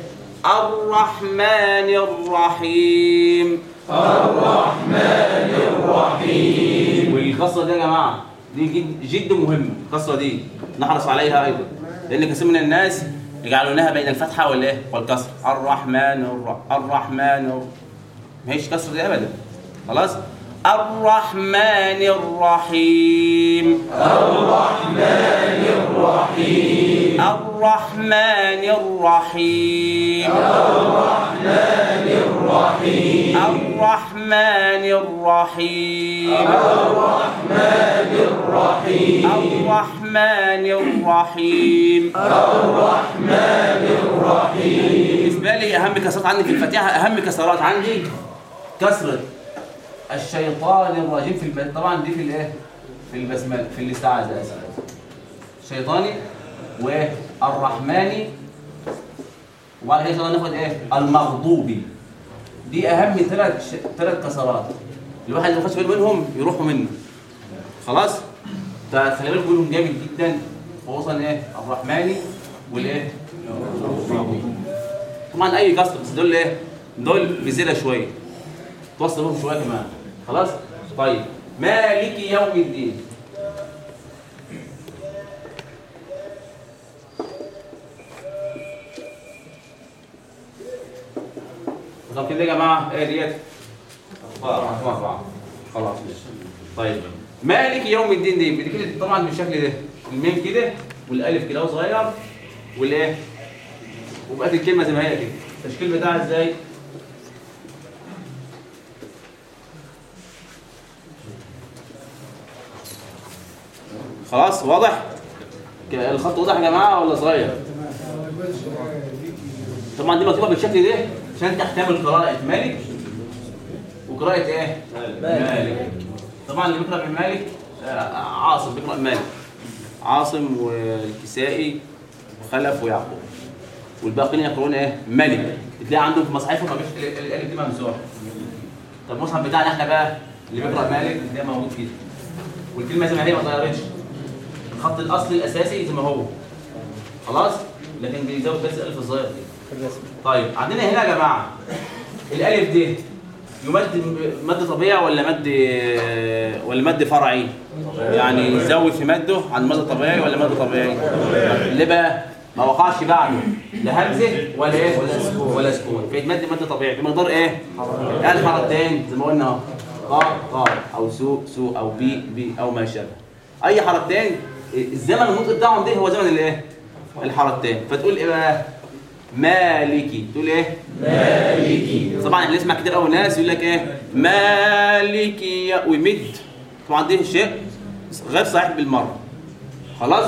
الرحمن الرحيم. الرحمن الرحيم. والقصة دي يا جماعة دي جد, جد مهمة القصة دي. نحرص عليها أيضا. لأن كثير من الناس يجعلونها بين الفتحة والإيه؟ والكسر. الرحمن الر... الرحمن الر... ما هيش كسر دي ابدا. خلاص؟ الرحمن الرحيم. الرحمن الرحيم. الرحمن الرحيم. الرحمن الرحيم. الرحمن الرحيم الرحمن الرحيم الرحمن الرحيم الرحمن الرحيم بالنسبة لي أهم كسرات عندي في الفاتحة أهم كسرات عندي كسرة. الشيطان الرجيم في الب... طبعا دي في الايه؟ في البسملة في الاستعاذة اسف الشيطاني والرحماني وبعد كده ناخد إيه؟ المغضوبي دي أهم ثلاث ش... ثلاث كسرات. الواحد اللي ما خدش باله منهم يروحوا منه. خلاص؟ فخلي بالكم منهم جامد جدا خصوصا إيه؟ الرحماني والإيه؟ طبعا أي كسر بس دول إيه؟ دول بزيادة شوية. توصل لهم شوية كمان. خلاص؟ طيب. مالك يوم الدين؟ طب كده يا جماعة إيه ديت؟ أربعة أربعة خلاص طيب. مالك يوم الدين دي؟ كده طبعا بالشكل ده. الميم كده والألف كده صغير والإيه؟ وبقت الكلمة زي ما هي كده. التشكيل بتاعها إزاي؟ خلاص واضح؟ الخط واضح يا جماعة ولا صغير؟ طبعا دي مكتوبه بالشكل ده عشان تحتمل قراءة مالك. وقراءة إيه؟ مالك. طبعا اللي بيقرأ بمالك آه، عاصم بيقرأ مالك. عاصم والكسائي وخلف ويعقوب. والباقيين يقرؤون إيه؟ ملك تلاقي عندهم في مصاحفهم ما فيش ال- ال- الألف دي ممسوحه طب المصحف بتاعنا إحنا بقى اللي بيقرأ مالك ده موجود كده والكلمة زي ما هي ما اتغيرتش الخط الأصلي الأساسي زي ما هو. خلاص؟ لكن بيزود بس ألف الظاهر دي. طيب عندنا هنا يا جماعة الألف دي يمد مد طبيعي ولا مد ولا مد فرعي؟ يعني يزود في مده عن المد الطبيعي ولا مد طبيعي؟ ليه بقى؟ ما وقعش بعده. لا همزة ولا إيه؟ ولا سكون. ولا سكون. فيتمد مد طبيعي. بمقدار إيه؟ الحركتين زي ما قلنا. اهو قا قا أو سو سو أو بي بي أو ما شابه. أي حركتين الزمن النطق بتاعهم ده هو زمن الايه؟ الحركتين فتقول إيه بقى؟ مالكي. تقول إيه؟ مالكي. طبعا إحنا نسمع كتير قوي ناس يقول لك إيه؟ مالكي ويمد. طبعا ده شيء غير صحيح بالمرة. خلاص؟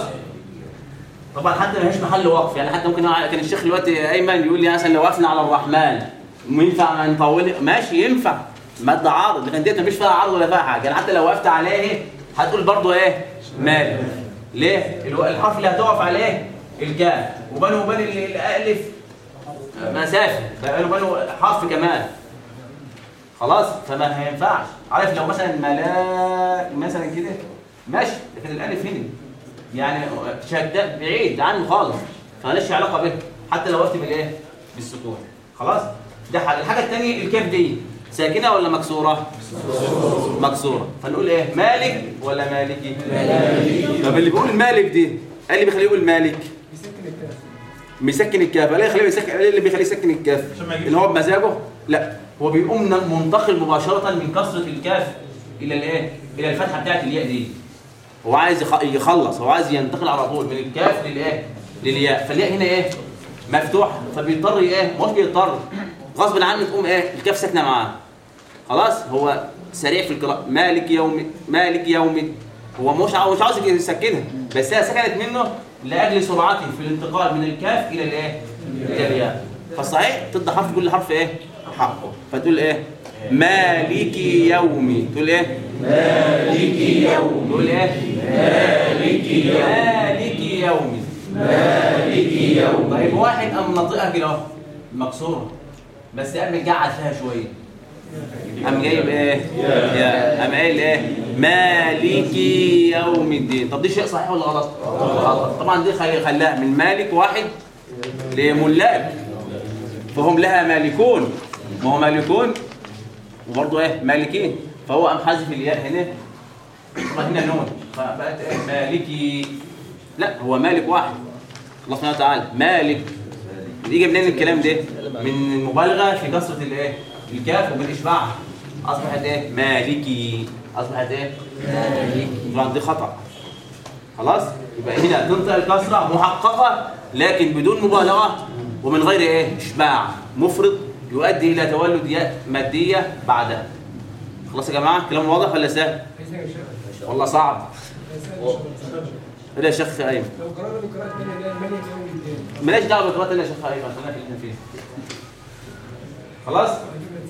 طبعا حتى ما هيش محل وقف. يعني حتى ممكن كان الشيخ دلوقتي أيمن يقول لي مثلا لو وقفنا على الرحمن ينفع نطول؟ ماشي ينفع. مد عارض لكن ديت مفيش فيها عرض ولا فيها حاجة. يعني حتى لو وقفت عليه هتقول برضه إيه؟ مال. ليه؟ الحرف اللي هتقف عليه الكاف وبينه وبين ال- الألف. مسافه بينه وبينه حرف كمان خلاص؟ فما هينفعش عارف لو مثلا ملا مثلا كده؟ ماشي. لكن الألف هنا. يعني شداد بعيد عنه خالص. فمالش علاقة به. حتى لو وقفت بالإيه؟ بالسكون. خلاص؟ ده حاجة الحاجة الثانية الكاف دي. ساكنة ولا مكسورة؟ مكسورة. فنقول إيه؟ مالك ولا مالكي مالكي طب اللي بيقول مالك دي قال اللي بيخليه يقول مالك. مسكن الكاف. قال يخليه يسكن اللي بيخليه يسكن الكاف. اللي هو بمزاجه؟ لا. هو بيقوم منتقل مباشرة من كسرة الكاف إلى الإيه؟ إلى الفتحة بتاعت الياء دي. هو عايز يخ- يخلص. هو عايز ينتقل على طول من الكاف للإيه؟ للياء. فالياء هنا إيه؟ مفتوحة. فبيضطر إيه؟ مش بيضطر. غصب عنه تقوم إيه الكاف ساكنة معاه. خلاص؟ هو سريع في القراءه مالك يوم مالك يوم. هو مش مش عاوز يسكنها. بس هي سكنت منه لأجل سرعته في الانتقال من الكاف إلى الإيه؟ إلى الياء فالصحيح تدي حرف كل حرف إيه؟ حقه. فتقول إيه؟ مالك يومي تقول إيه؟ مالك يوم. تقول إيه؟ مالك يوم. مالك يومي مالك يوم. طيب واحد قام ناطقها كده أهو. مكسورة. بس قام مجعد فيها شوية. قام جايب إيه؟ قام قايل إيه؟ مالك يوم الدين. طب دي شيء صحيح ولا غلط؟ غلط. طبعا دي خلاها من مالك واحد لملاك. فهم لها مالكون. ما هو مالكون؟ وبرضه إيه؟ مالكين. فهو قام حذف الياء هنا. هنا نون. فبقت إيه؟ مالكي. لا هو مالك واحد. الله سبحانه وتعالى. مالك. يجي منين الكلام ده؟ من المبالغة في كسره الإيه؟ الكاف وبالإشباع. أصبحت إيه؟ مالكي. أصبحت إيه؟ مالكي. طبعا دي خطأ. خلاص؟ يبقى هنا تنطق الكسره محققة لكن بدون مبالغة ومن غير إيه؟ إشباع مفرط يؤدي إلى تولد ياء مادية بعدها. خلاص يا جماعة؟ كلام واضح ولا سهل؟ والله صعب. إيه يا شيخ ايمن لو اللي هي مالك يوم الدين ماليش دعوة بالقراءه اللي يا شيخ ايمن خلينا في اللي إحنا فيه خلاص؟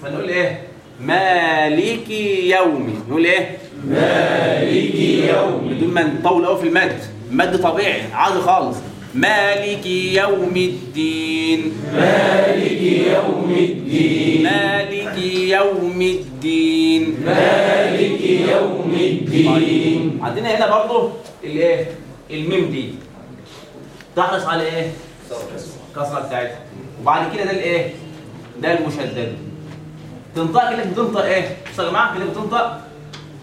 فنقول إيه؟ مالك يومي نقول إيه؟ مالك يوم. بدون ما نطول قوي في المد. مد طبيعي عادي خالص. مالك يوم الدين. مالك يوم الدين. مالك يوم الدين. مالك يوم الدين. عندنا هنا برضه الايه الميم دي. تحرص على إيه؟ كسرة بتاعتها. وبعد كده ده الإيه؟ ده المشدد. تنطق كده بتنطق إيه؟ بصوا يا جماعة كده بتنطق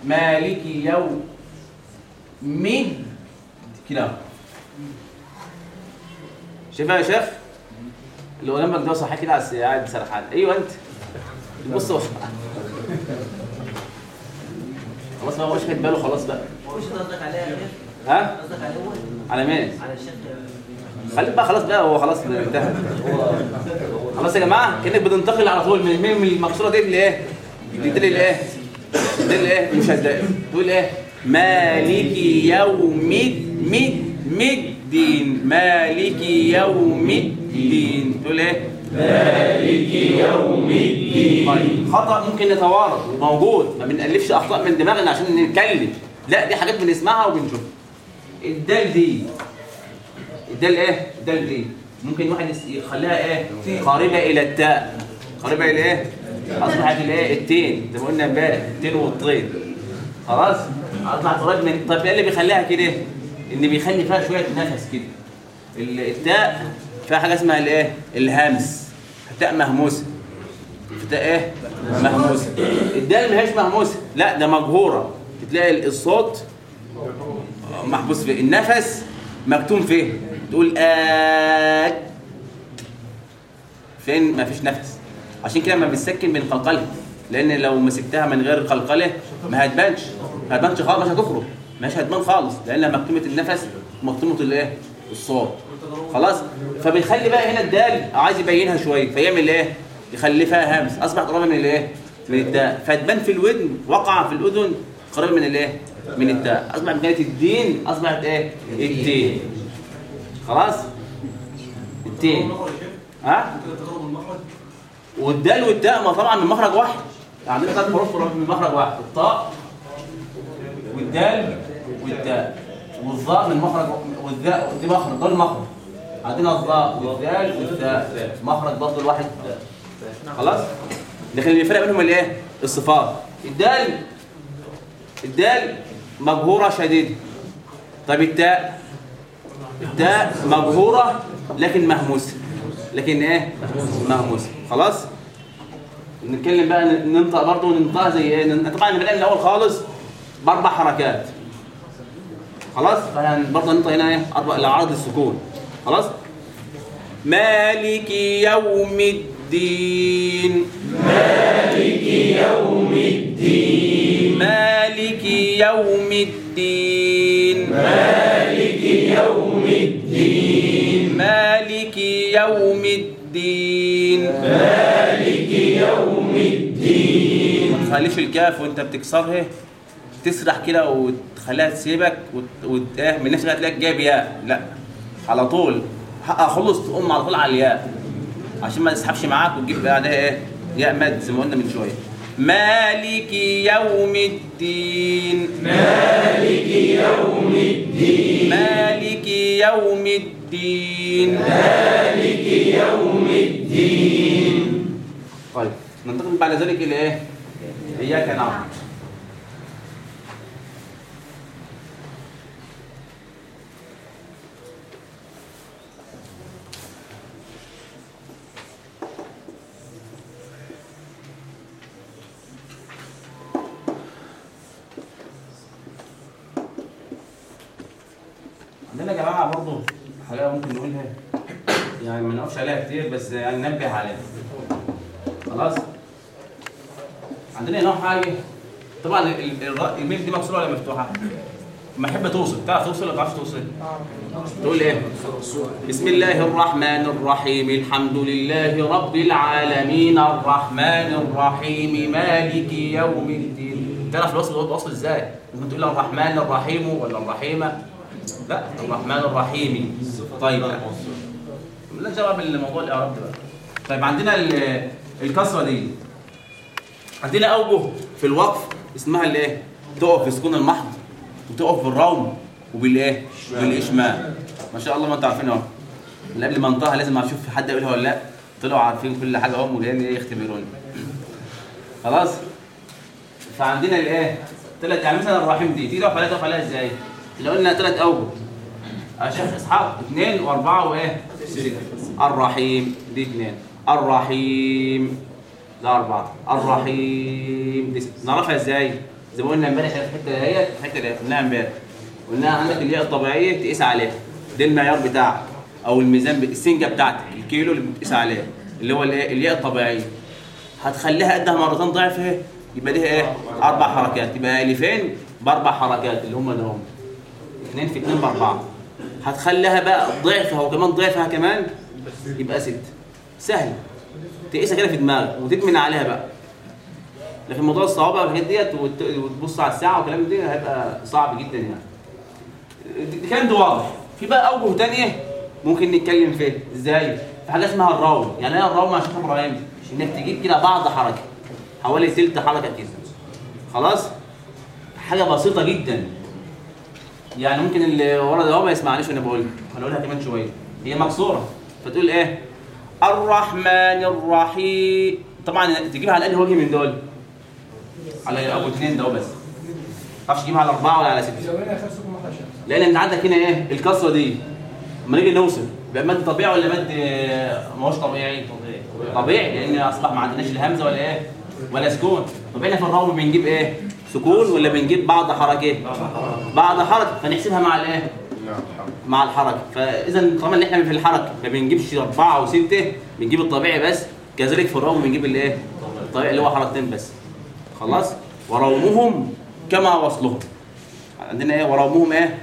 مالك يوم مد كده. شايفها يا شيخ؟ اللي هو جنبك ده صحيح كده قاعد سرحان أيوه أنت. بص هو- خلاص بقى هو مش خد باله خلاص بقى. مش قصدك عليها؟ ها؟ قصدك على هو؟ على مين؟ على الشيخ خليك بقى خلاص بقى هو خلاص انتهى. خلاص يا جماعة كأنك بتنتقل على طول من المكسوره دي لإيه؟ دي الايه دي الايه مشدده تقول إيه؟ مالك يوم الدين. مالك يوم الدين. تقول إيه؟ مالك يوم الدين. طيب خطأ ممكن يتوارد موجود ما بنألفش أخطاء من دماغنا عشان نتكلم. لا دي حاجات بنسمعها وبنشوفها. الدال دي الدال إيه؟ الدال دي ممكن واحد يخليها إيه؟ قريبة إلى التاء. قريبة إلى إيه؟ أصبحت الايه التين. زي ما قلنا إمبارح التين والطين. خلاص؟ اصبحت قريب من طب إيه اللي بيخليها كده؟ إن بيخلي فيها شوية نفس كده. ال- التاء فيها حاجة اسمها الايه الهمس تاء مهموسة. تاء إيه؟ مهموسة. الدال ما هيش مهموسة. لا ده مجهورة. تلاقي الصوت محبوس فيه. النفس مكتوم فيه. تقول آه فين؟ ما فيش نفس. عشان كده لما بتسكن بنقلقلها لأن لو مسكتها من غير قلقلة ما هتبانش. ما هتبانش خالص مش هتخرج. مش هتبان خالص. لأن مكتومة النفس مكتومة الإيه؟ الصوت خلاص؟ فبيخلي بقى هنا الدال عايز يبينها شوية. فيعمل إيه؟ يخلي فيها همس اصبحت قريبة من الإيه؟ من الداء فتبان في الودن وقع في الأذن قريبة من الإيه؟ من الداء اصبحت بداية الدين أصبحت إيه؟ الدين. خلاص؟ التين. ها؟ والدال والتاء ما طبعا من مخرج واحد. عندنا ثلاث حروف من مخرج واحد. الطاء والدال والتاء. والظاء من مخرج والذاء دي مخرج دول مخرج. عندنا الظاء والدال والتاء. مخرج برضه الواحد. خلاص؟ لكن اللي فرق بينهم الايه؟ الصفات. الدال الدال مجهوره شديده طب التاء؟ التاء مجهوره لكن مهموسة. لكن إيه؟ مهموسة. خلاص؟ نتكلم بقى ننطق برضه وننطقها زي إيه؟ طبعا بنبدا من الأول خالص بأربع حركات. خلاص؟ برضه ننطق هنا إيه؟ أربع الاعراض السكون. خلاص؟ مالك يوم الدين. مالك يوم الدين. مالك يوم الدين. مالك يوم الدين. مالك يوم الدين. مالك يوم الدين. ما تخليش الكاف وانت بتكسرها تسرح كده وتخليها تسيبك وت... وت... إيه، من نفسك هتلاقيك جايب ياء. لا على طول. حقها خلص تقوم على طول على الياء. عشان ما تسحبش معاك وتجيب بعدها إيه ياء مد زي ما قلنا من شوية. مالك يوم الدين. مالك يوم الدين. مالك يوم الدين. مالك يوم الدين. طيب ننتقل بعد ذلك إلى إيه؟ إياك نعبد. عندنا يا جماعة برضه حاجة ممكن نقولها يعني ما نقفش عليها كتير بس يعني ننبه عليها خلاص عندنا هنا حاجة طبعا ال- ال- الميم دي مكسورة ولا مفتوحة؟ ما أحب توصل تعرف توصل ولا ما تعرفش توصل؟ تقول إيه؟ بسم الله الرحمن الرحيم الحمد لله رب العالمين الرحمن الرحيم مالك يوم الدين تعرف الوصل هو وصل إزاي؟ ممكن تقول الرحمن الرحيم ولا الرحيمة؟ لا الرحمن الرحيم. طيب. لا جواب الموضوع الاعراب ده بقى طيب عندنا ال- الكسرة دي. عندنا أوجه في الوقف اسمها الإيه؟ تقف في سكون المحض وتقف بالروم وبالإيه؟ بالاشمام ما شاء الله ما أنتوا عارفين أهو. اللي قبل ما انطقها لازم أشوف حد يقولها ولا لأ. طلعوا عارفين كل حاجة هم وجايين إيه يختبروني. خلاص؟ فعندنا الإيه؟ ثلاث يعني مثلا الرحيم دي. تيجي تقف عليها تقف عليها إزاي؟ اللي قلنا ثلاث أوجه. الشيخ إسحاق اثنين وأربعة وإيه؟ الرحيم. دي اثنين الرحيم. ده أربعة. الرحيم. دي. نعرفها إزاي؟ زي ما قلنا امبارح الحتة ديت الحتة اللي قلناها امبارح. قلناها عندك الياء الطبيعية تقيس عليها. ده المعيار بتاعك. أو الميزان السنجة بتاعتك. الكيلو اللي بتقيس عليه اللي هو الايه الياء الطبيعية. هتخليها قدها مرتين ضعفها يبقى دي إيه؟ أربع حركات. يبقى ألفين بأربع حركات اللي هم اللي هم. اثنين في اثنين بأربعة. هتخليها بقى ضعفها وكمان ضعفها كمان؟ يبقى ست. سهل. تقيسها كده في دماغك وتكمن عليها بقى. لكن موضوع الصوابع والحاجات ديت وت- وتبص على الساعة والكلام ده هيبقى صعب جدا يعني. كان ده واضح. في بقى أوجه تانية ممكن نتكلم فيها. إزاي؟ في حاجة اسمها الروم يعني إيه الروم يا شيخ إبراهيم إنك تجيب كده بعض حركة. حوالي تلت حركة كده. خلاص؟ حاجة بسيطة جدا. يعني ممكن اللي ورا ده هو ما يسمعنيش وأنا بقول. هنقولها كمان شوية. هي مكسورة. فتقول إيه؟ الرحمن الرحيم. طبعا تجيبها على أنهي وجه من دول؟ على أبو اثنين ده بس. ما تعرفش تجيبها على أربعة ولا على ستة؟ لأن انت عندك هنا إيه؟ الكسره دي. لما نيجي نوصل. بقى مد طبيعي ولا مد ما هوش طبيعي؟ طبيعي. لأن أصبح ما عندناش الهمزه ولا إيه؟ ولا سكون. طب إحنا في الروم بنجيب إيه؟ سكون ولا بنجيب بعض حركة؟ بعض حركة فنحسبها مع الإيه؟ مع الحركة. فإذا طالما إن إحنا في الحركة ما بنجيبش أربعة وستة بنجيب الطبيعي بس كذلك في الروم بنجيب الإيه؟ الطبيعي اللي هو حركتين بس. خلاص؟ ورومهم كما وصلهم. عندنا إيه؟ ورومهم إيه؟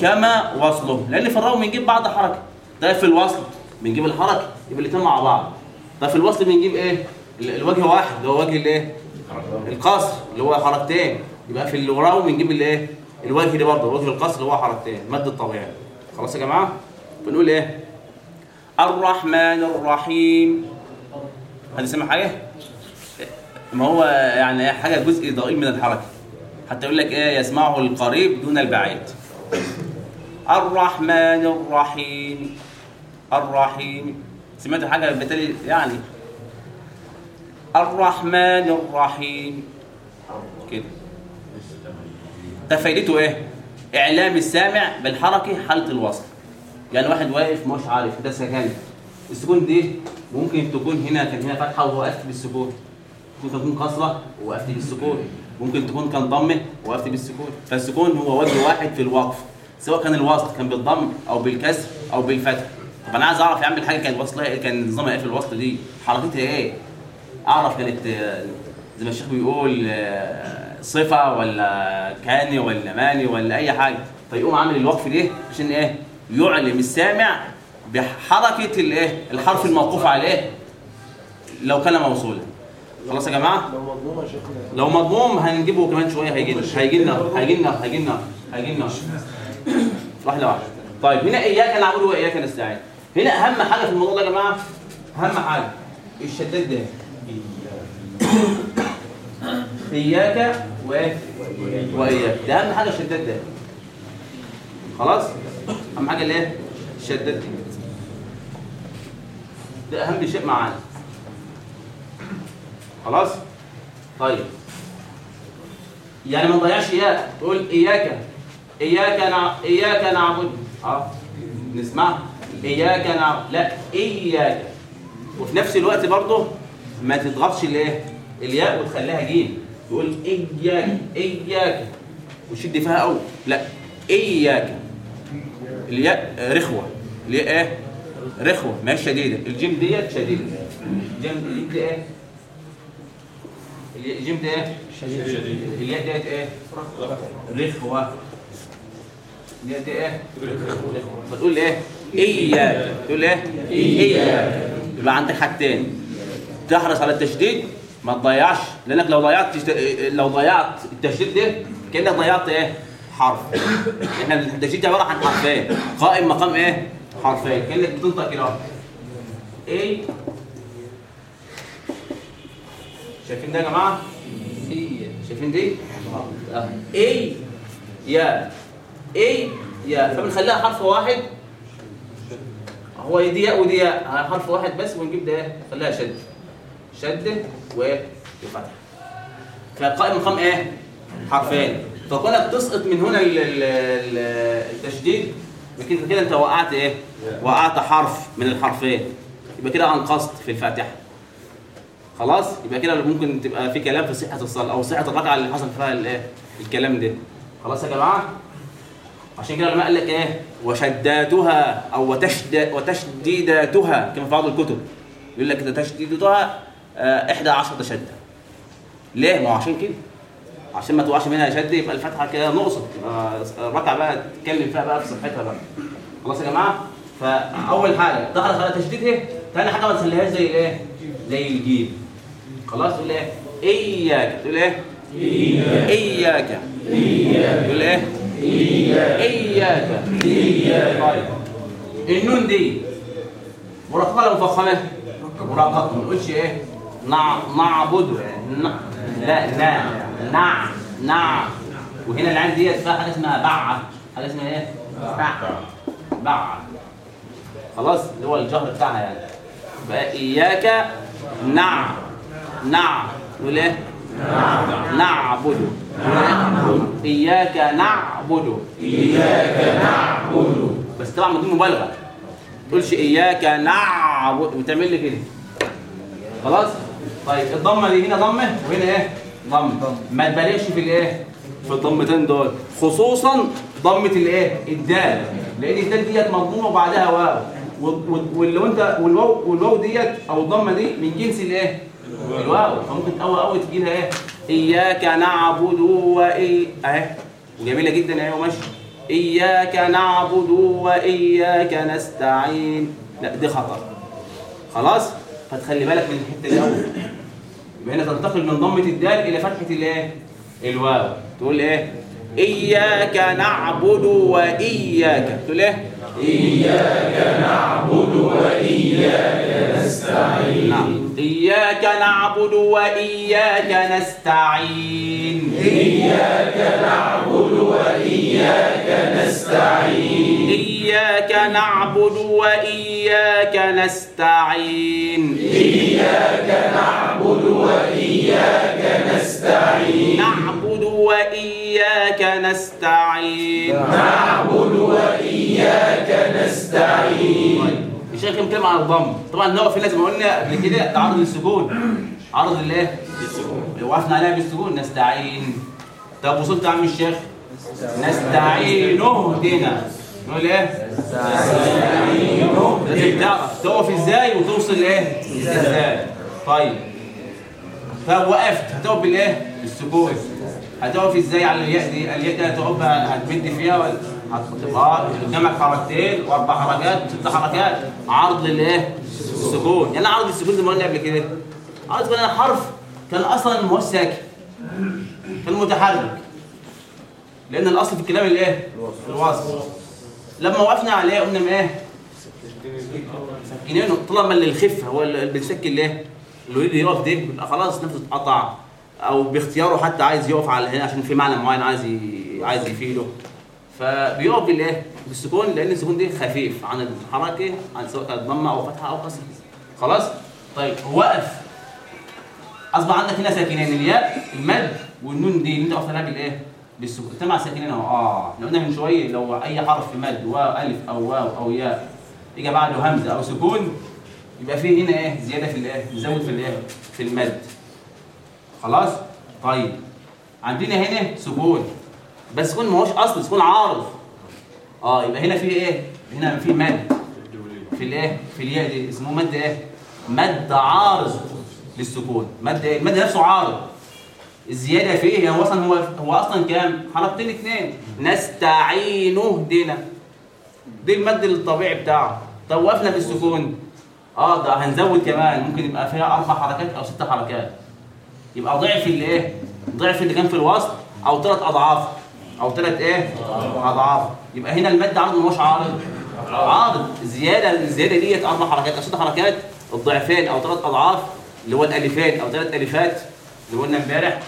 كما وصلهم. لأن في الروم بنجيب بعض حركة. ده في الوصل بنجيب الحركة يبقى الاثنين مع بعض. طب في الوصل بنجيب إيه؟ ال- الوجه واحد اللي هو وجه الإيه؟ القصر اللي هو حركتين. يبقى في الروم بنجيب الايه؟ الوجه ده برضه وجه القصر اللي هو حركتين مد الطبيعي. خلاص يا جماعة؟ بنقول إيه؟ الرحمن الرحيم. هل سمع حاجة؟ ما هو يعني حاجة جزء ضئيل من الحركة. حتى يقول لك إيه؟ يسمعه القريب دون البعيد. الرحمن الرحيم. الرحيم. سمعت حاجة بالتالي؟ يعني الرحمن الرحيم. كده. ده فايدته إيه؟ إعلام السامع بالحركة حالة الوصل. يعني واحد واقف مش عارف ده سكن السكون دي ممكن تكون هنا كان هنا فتحة ووقفت بالسكون ممكن تكون كسرة ووقفت بالسكون ممكن تكون كان ضمه ووقفت بالسكون فالسكون هو وجه واحد في الوقف. سواء كان الوصل كان بالضم أو بالكسر أو بالفتح. طب أنا عايز أعرف يا عم الحاجة كان وصلها إيه؟ كان نظامها إيه في الوصل دي؟ حركتها إيه؟ أعرف كانت آه، زي ما الشيخ بيقول آه، صفة ولا كأني ولا ماني ولا أي حاجة. فيقوم عامل الوقف ده عشان إيه؟ يعلم السامع بحركة الايه الحرف الموقوف عليه. لو كان موصولا. خلاص يا جماعة؟ لو مضمومه يا شيخنا لو مضموم هنجيبه كمان شوية هيجي لنا هيجي لنا هيجي لنا هيجي لنا هيجي لنا. واحدة واحدة. طيب هنا إياك نعبد وإياك نستعين هنا أهم حاجة في الموضوع ده يا جماعة أهم حاجة الشداد ده. إياك و وإياك. ده أهم حاجة الشداد ده. خلاص؟ أهم حاجة الإيه؟ الشداد. دي ده أهم شيء معانا. خلاص؟ طيب. يعني ما نضيعش إياك. تقول إياك. إياك نع... إياك نعبد. آه. نسمع إياك نعبد لا إياك. وفي نفس الوقت برضه ما تضغطش الإيه؟ الياء وتخليها جيم. تقول إياك إياك. وشد فيها قوي لا إياك. الياء رخوة. الياء إيه؟ رخوة. ما هي شديدة. الجيم ديت شديدة. الجيم دي إيه؟ الجيم ده إيه شديد. الياء ديت إيه؟ رخوة. الياء دي إيه؟ فتقول إيه؟ إياك. تقول إيه؟ إياك. يبقى عندك حاجتين. تحرص على التشديد ما تضيعش. لأنك لو ضيعت لو ضيعت التشديد ده كأنك ضيعت إيه؟ حرف. [clears throat] إحنا التشديد عبارة عن حرفين. قائم مقام إيه؟ حرفين. كأنك بتنطق كده. إيه شايفين ده يا جماعة؟ شايفين دي. إيه يا. إيه يا. فبنخليها حرف واحد. هو دي ياء ودي ياء حرف واحد بس ونجيب ده خليها شد. شد وفتح فالقائم مقام إيه؟ حرفين. فكونك تسقط من هنا ال- ال- ال- التشديد كده كده أنت وقعت إيه؟ وقعت حرف من الحرفين. يبقى كده انقصت في الفاتحة. خلاص؟ يبقى كده ممكن تبقى في كلام في صحة الصلاة أو صحة الركعة اللي حصل فيها الايه الكلام ده. خلاص يا جماعة؟ عشان كده لما قال لك إيه؟ وشداتها أو وتشد وتشديداتها كما في بعض الكتب. يقول لك ده تشديداتها آه، 11 شدة. ليه؟ ما هو عشان كده. عشان ما توقعش منها شد يبقى الفتحه كده نقصت. الركعة بقى تتكلم فيها بقى في صحتها بقى. خلاص يا جماعة؟ فأول حاجة دخلت على تشديدها ثاني حاجة ما تخليهاش زي الايه زي الجيم. خلاص؟ تقول إيه؟ إياك. تقول إيه؟ إياك. إياك. تقول إيه؟ إياك. إياك. طيب. النون دي مرققه ولا مفخمه مرققه ما نقولش إيه؟ نع نعبد. نع لا لا نع نع. وهنا العين ديت فيها حاجة اسمها بعه حاجة اسمها إيه؟ بعه بعه خلاص؟ اللي هو الجهر بتاعها يعني. إياك نع نع. نقول إيه؟ نعبد؟ إياك نعبد. إياك نعبد. بس طبعا بدون مبالغة. ما تقولش إياك نعبد. وتعمل لي كده. خلاص؟ طيب الضمة دي هنا ضمة وهنا إيه؟ ضمة. ما تبالغش في الإيه؟ في الضمتين دول. خصوصا ضمة الايه الدال. لأن الدال ديت مضمومة وبعدها واو. واللي أنت والواو والواو ديت أو الضمة دي من جنس الإيه؟ الواو. فممكن أول أول تجي لها إيه؟ إياك نعبد واي أهي. وجميله جدا أهي وماشي. إياك نعبد وإياك نستعين. لا دي خطر خلاص؟ فتخلي بالك من الحتة دي قوي يبقى هنا تنتقل من ضمة الدال إلى فتحة الإيه؟ الواو. تقول إيه؟ إياك نعبد وإياك. تقول إيه؟ إياك نعبد وإياك نستعين. نعم. إياك نعبد وإياك نستعين. إياك نعبد وإياك نستعين. إياك نعبد وإياك نستعين. إياك نعبد وإياك نستعين. نعبد وإياك نستعين. نعبد وإياك نستعين. الشيخ بيتكلم عن الضم. طبعا النوع في لازم قلنا قبل كده تعرض للسكون. عرض الايه وقفنا عليها بالسكون. نستعين. طب وصلت يا عم الشيخ؟ نستعين. اهدنا نقول إيه؟ لازم تعرف تقف إزاي وتوصل إيه إزاي. طيب. طب وقفت. هتقف بالإيه؟ بالسكون. هتقف إزاي على الياء دي الياء دي هتقف هتمد فيها ولا؟ هتبقى قدامك حركتين وأربع حركات وست حركات. عرض للإيه؟ السكون يعني عرض السكون زي ما قلنا قبل كده. عرض السكون يعني حرف كان أصلا ما هوش ساكن كان متحرك لأن الأصل في الكلام الإيه؟ الوصف. لما وقفنا عليه قلنا ما إيه؟ سكنينه طالما اللي الخفة هو اللي بيسكن ليه اللي يريد يقف ده بيبقى خلاص نفسه اتقطع. أو باختياره حتى عايز يقف على هنا عشان في معنى معين عايز ي... عايز يفيده. فبيقف بالايه بالسكون لأن السكون ده خفيف عن الحركة عن سواء كانت ضمة أو فتحة أو كسر خلاص؟ طيب وقف. أصبح عندك هنا ساكنين الياء المد والنون دي اللي أنت عليها بالإيه؟ بالسكون. انت مع ساكنين أهو. آه إحنا قلنا من شوية لو أي حرف في مد واو ألف أو واو أو ياء يجي بعده همزة أو سكون يبقى فيه هنا إيه؟ زيادة في الإيه؟ نزود في الإيه؟ في المد. خلاص؟ طيب عندنا هنا سكون. بس سكون ما هوش أصل سكون عارض. آه يبقى هنا في إيه؟ هنا في مد في الإيه؟ في الياء دي اسمه مد إيه؟ مد عارض للسكون. مد إيه؟ المد نفسه عارض. الزيادة فيه هو أصلا هو هو أصلا كام؟ حركتين اثنين نستعين اهدنا دي المد الطبيعي بتاعه. طب وقفنا في السكون. آه ده هنزود كمان. ممكن يبقى فيها أربع حركات أو ست حركات. يبقى ضعف الايه ضعف اللي كان في الوسط أو ثلاث أضعاف. أو ثلاث إيه؟ اضعاف. يبقى هنا المد عرض مش عارض. عارض. زيادة الزيادة ديت أربع حركات. ست حركات الضعفين أو ثلاث أضعاف اللي هو الألفين أو ثلاث ألفات اللي قلنا امبارح.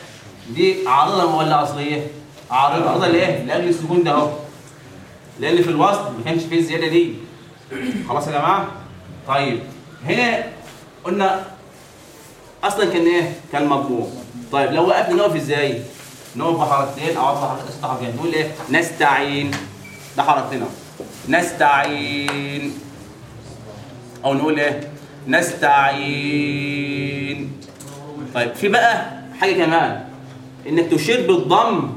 دي عارضه ولا أصلية. عارضه عارضه لايه لأجل السكون ده أهو. لأن في الوسط ما كانش فيه الزيادة دي. خلاص يا جماعة؟ طيب. هنا قلنا أصلا كان إيه؟ كان مضموم طيب لو وقفنا نقف إزاي؟ نقف بحركتين أو حركات ست حركات نقول إيه؟ نستعين. ده حركتين أهو. نستعين. أو نقول إيه؟ نستعين. طيب في بقى حاجة كمان. إنك تشير بالضم.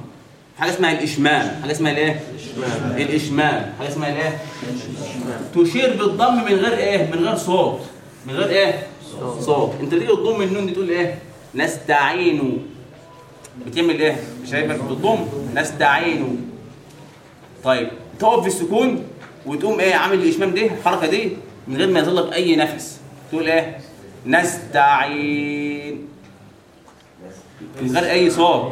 حاجة اسمها الإشمام. حاجة اسمها الإيه؟ الإشمام. حاجة اسمها الإيه؟ تشير بالضم من غير إيه؟ من غير صوت. من غير إيه؟ صوت. أنت تيجي تضم النون دي تقول إيه؟ نستعين. بتعمل إيه شايفك بتضم نستعين طيب تقف في السكون وتقوم إيه عامل الإشمام دي الحركة دي من غير ما يظلك أي نفس. تقول إيه؟ نستعين من غير أي صوت.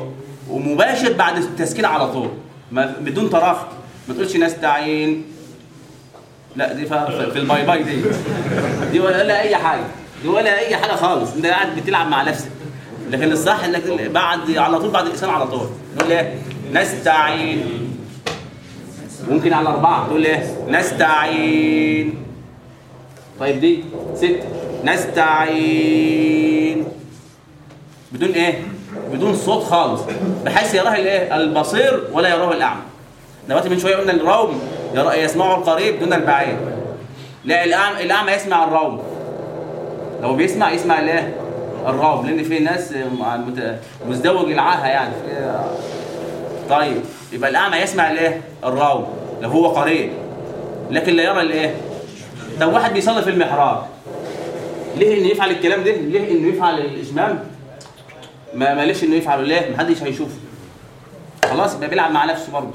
ومباشر بعد التسكين على طول. بدون تراخي. ما تقولش نستعين لا دي في الباي باي دي. دي ولا لا أي حاجة. دي ولا أي حاجة خالص. أنت قاعد بتلعب مع نفسك. لكن الصح إنك بعد على طول بعد الإسلام على طول. نقول إيه؟ نستعين. ممكن على أربعة. تقول إيه؟ نستعين. طيب دي ست. نستعين. بدون إيه؟ بدون صوت خالص. بحيث يراه الإيه؟ البصير ولا يراه الأعمى. دلوقتي من شوية قلنا الروم يسمعه القريب دون البعيد. لا الأعمى يسمع الروم. لو بيسمع يسمع الإيه؟ الروم لأن في ناس مزدوج العاهة يعني. طيب يبقى الأعمى يسمع الايه الروم لو هو قريب. لكن لا يرى الإيه؟ طب واحد بيصلي في المحراب ليه إنه يفعل الكلام ده؟ ليه إنه يفعل الاشمام ما ماليش إنه يفعله ليه؟ محدش هيشوفه. خلاص يبقى بيلعب مع نفسه برضه.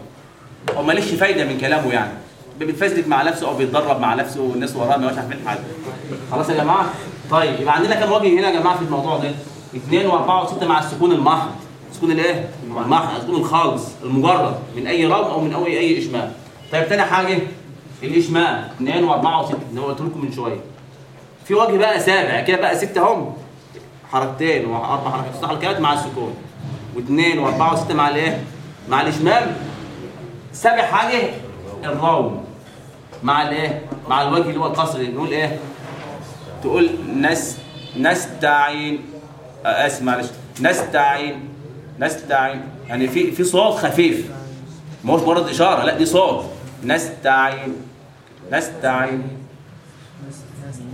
أو ماليش فايدة من كلامه يعني. بيتفزلك مع نفسه أو بيتدرب مع نفسه والناس وراه ما عارفين حاجة خلاص يا جماعة؟ طيب يبقى عندنا كام وجه هنا يا جماعة في الموضوع ده؟ اثنين وأربعة وستة مع السكون المحض. السكون الإيه؟ المحض السكون الخالص المجرد من أي رغم أو من أي أي إشمام. طيب تاني حاجة الإشمام. اثنين وأربعة وستة. اللي هو قلت لكم من شوية. في وجه بقى سابع كده بقى ستة هم حركتين وأربع حركات. صح الكلمات مع السكون. واثنين وأربعة وستة مع الإيه؟ مع الإشمام. سابع حاجة الروم مع الإيه؟ مع الوجه اللي هو القصري نقول إيه؟ تقول نس نستعين آسف معلش نستعين نستعين. يعني في في صوت خفيف ما هوش مجرد إشارة لا دي صوت. نستعين نستعين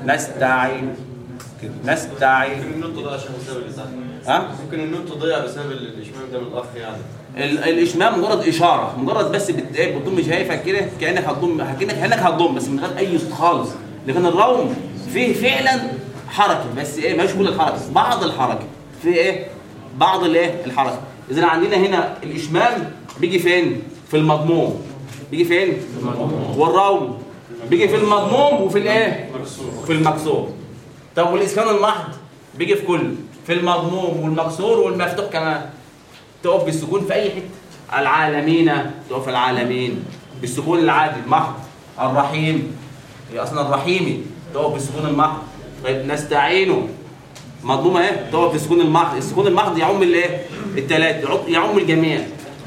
نستعين. نستعين. ممكن النوت تضيع عشان بسبب ها؟ ممكن تضيع بسبب الإشمام ده من الأخ يعني. ال- الإشمام مجرد إشارة مجرد بس إيه، بتضم شايفك كده كأنك هتضم كانك هتضم بس من غير أي صوت خالص. لكن الروم فيه فعلا حركة بس إيه مش كل الحركة بعض الحركة. فيه إيه؟ بعض الإيه؟ الحركة. اذا عندنا هنا الاشمام بيجي فين؟ في المضموم. بيجي فين؟ والروم بيجي في المضموم وفي الإيه؟ في المكسور. طب والإسكان المحض بيجي في كله في المضموم والمكسور والمفتوح كمان. تقف بالسكون في أي حتة. العالمين تقف العالمين. بالسكون العادي المحض الرحيم. هي أصلا الرحيمي. تقف بالسكون المحض. طيب نستعينه. مضمومه إيه تقف بالسكون المحض. السكون المحض يعم الايه؟ الثلاث يعم الجميع.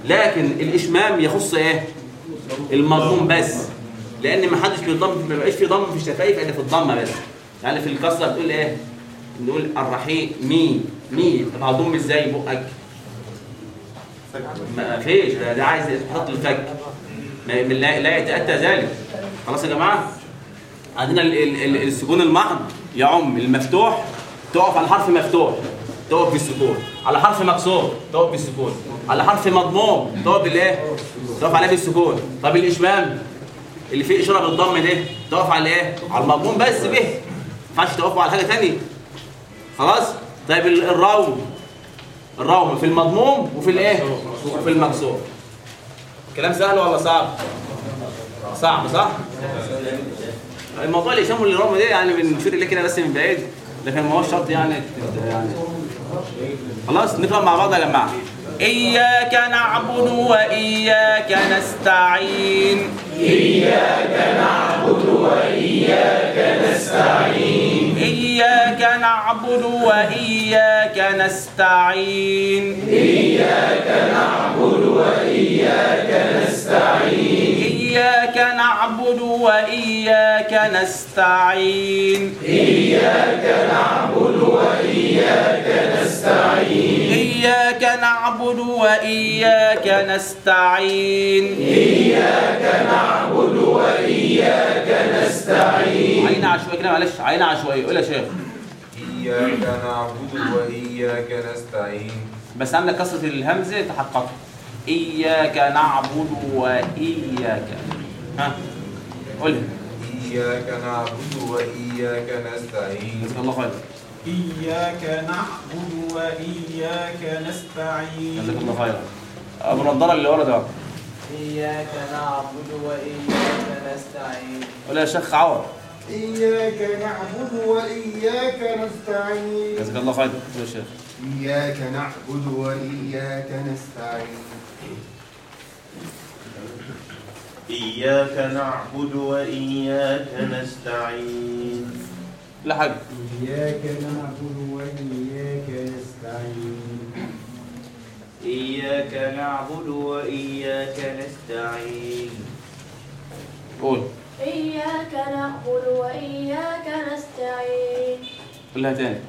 لكن الإشمام يخص إيه؟ المضموم بس. لأن ما حدش بيضم ما بقاش في ضم في الشفايف إلا في الضمة بس. يعني في الكسرة بتقول إيه؟ نقول الرحيم. مي. مي. طب هضم إزاي بقك؟ ما فيش. ده, ده عايز تحط الفك. لا يتأتى ذلك. خلاص يا جماعة؟ عندنا ال- ال- ال- السكون المحض يعم المفتوح تقف على حرف مفتوح تقف بالسكون. على حرف مكسور تقف بالسكون. على حرف مضموم تقف بالإيه؟ تقف عليه بالسكون. طب الإشمام اللي فيه إشارة بالضم ده تقف على إيه على المضموم بس به. ما ينفعش تقفوا على حاجة ثانية خلاص؟ طيب ال- الروم الروم في المضموم وفي الإيه؟ وفي المكسور. كلام سهل ولا صعب؟ صعب صح؟ الموضوع الاشام والرغم ده يعني بنشير اليه كده بس من بعيد لكن ما هوش شرط يعني يعني. خلاص نقرا مع بعض يا جماعة. إياك نعبد وإياك نستعين إياك نعبد وإياك نستعين. إياك نعبد وإياك نستعين. إياك نعبد وإياك نستعين. إياك نعبد وإياك نستعين. إياك نعبد وإياك نستعين. إياك نعبد وإياك نستعين. إياك نعبد وإياك نستعين. عين عشوائي كده معلش. عين عشوائي. قول يا شيخ. إياك نعبد وإياك نستعين. بس عندك كسرة الهمزة تحقق إياك نعبد وإياك ها؟ قولها إياك نعبد وإياك نستعين. جزاك الله خير إياك نعبد وإياك نستعين. جزاك الله خير أبو نضارة اللي ورا ده. إياك نعبد وإياك نستعين. قول يا شيخ عوض. إياك نعبد وإياك نستعين. جزاك الله خير يا شيخ. إياك نعبد وإياك نستعين. إياك نعبد وإياك نستعين. حاجة إياك نعبد وإياك نستعين. إياك نعبد وإياك نستعين. قول. إياك نعبد وإياك نستعين. قولها تاني.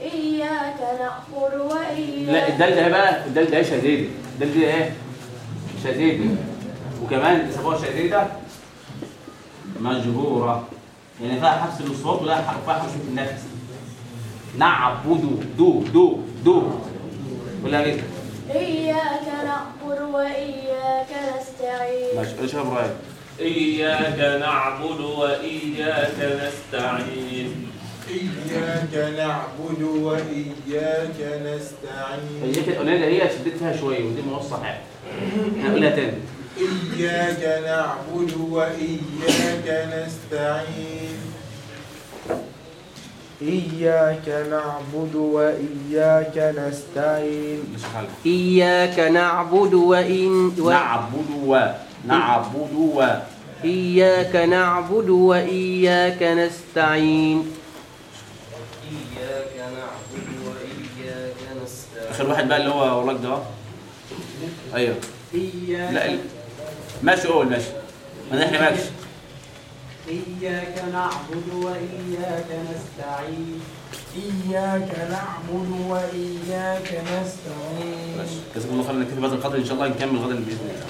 إياك نعبد وإياك لا الدال ده بقى الدال ده شديدة. الدال دي إيه؟ شديدة. وكمان سموها شديدة. مجهورة يعني فيها حبس الصوت ولا فيها حبس في النفس. نعبد دو دو دو. ولا إيه؟ إياك نعبد وإياك نستعين. ماشي يا شيخ إبراهيم إياك نعبد وإياك نستعين. إياك نعبد وإياك نستعين. هي الاغنيه دي هي شديت فيها شوية ودي ما هو صحيح هقولها تاني. إياك نعبد وإياك نستعين. إياك نعبد وإياك نستعين. إياك نعبد وإن و... نعبد و نعبد و. إياك نعبد وإياك نستعين إياك نعبد وإياك نستعين آخر واحد بقى اللي هو وراك ده. أيوه. لا ماشي قول ماشي. ما ماشي. إياك نعبد وإياك نستعين. إياك نعبد وإياك نستعين. ماشي. جزاكم الله خيرا نكتفي بهذا القدر إن شاء الله نكمل غدا بإذن الله.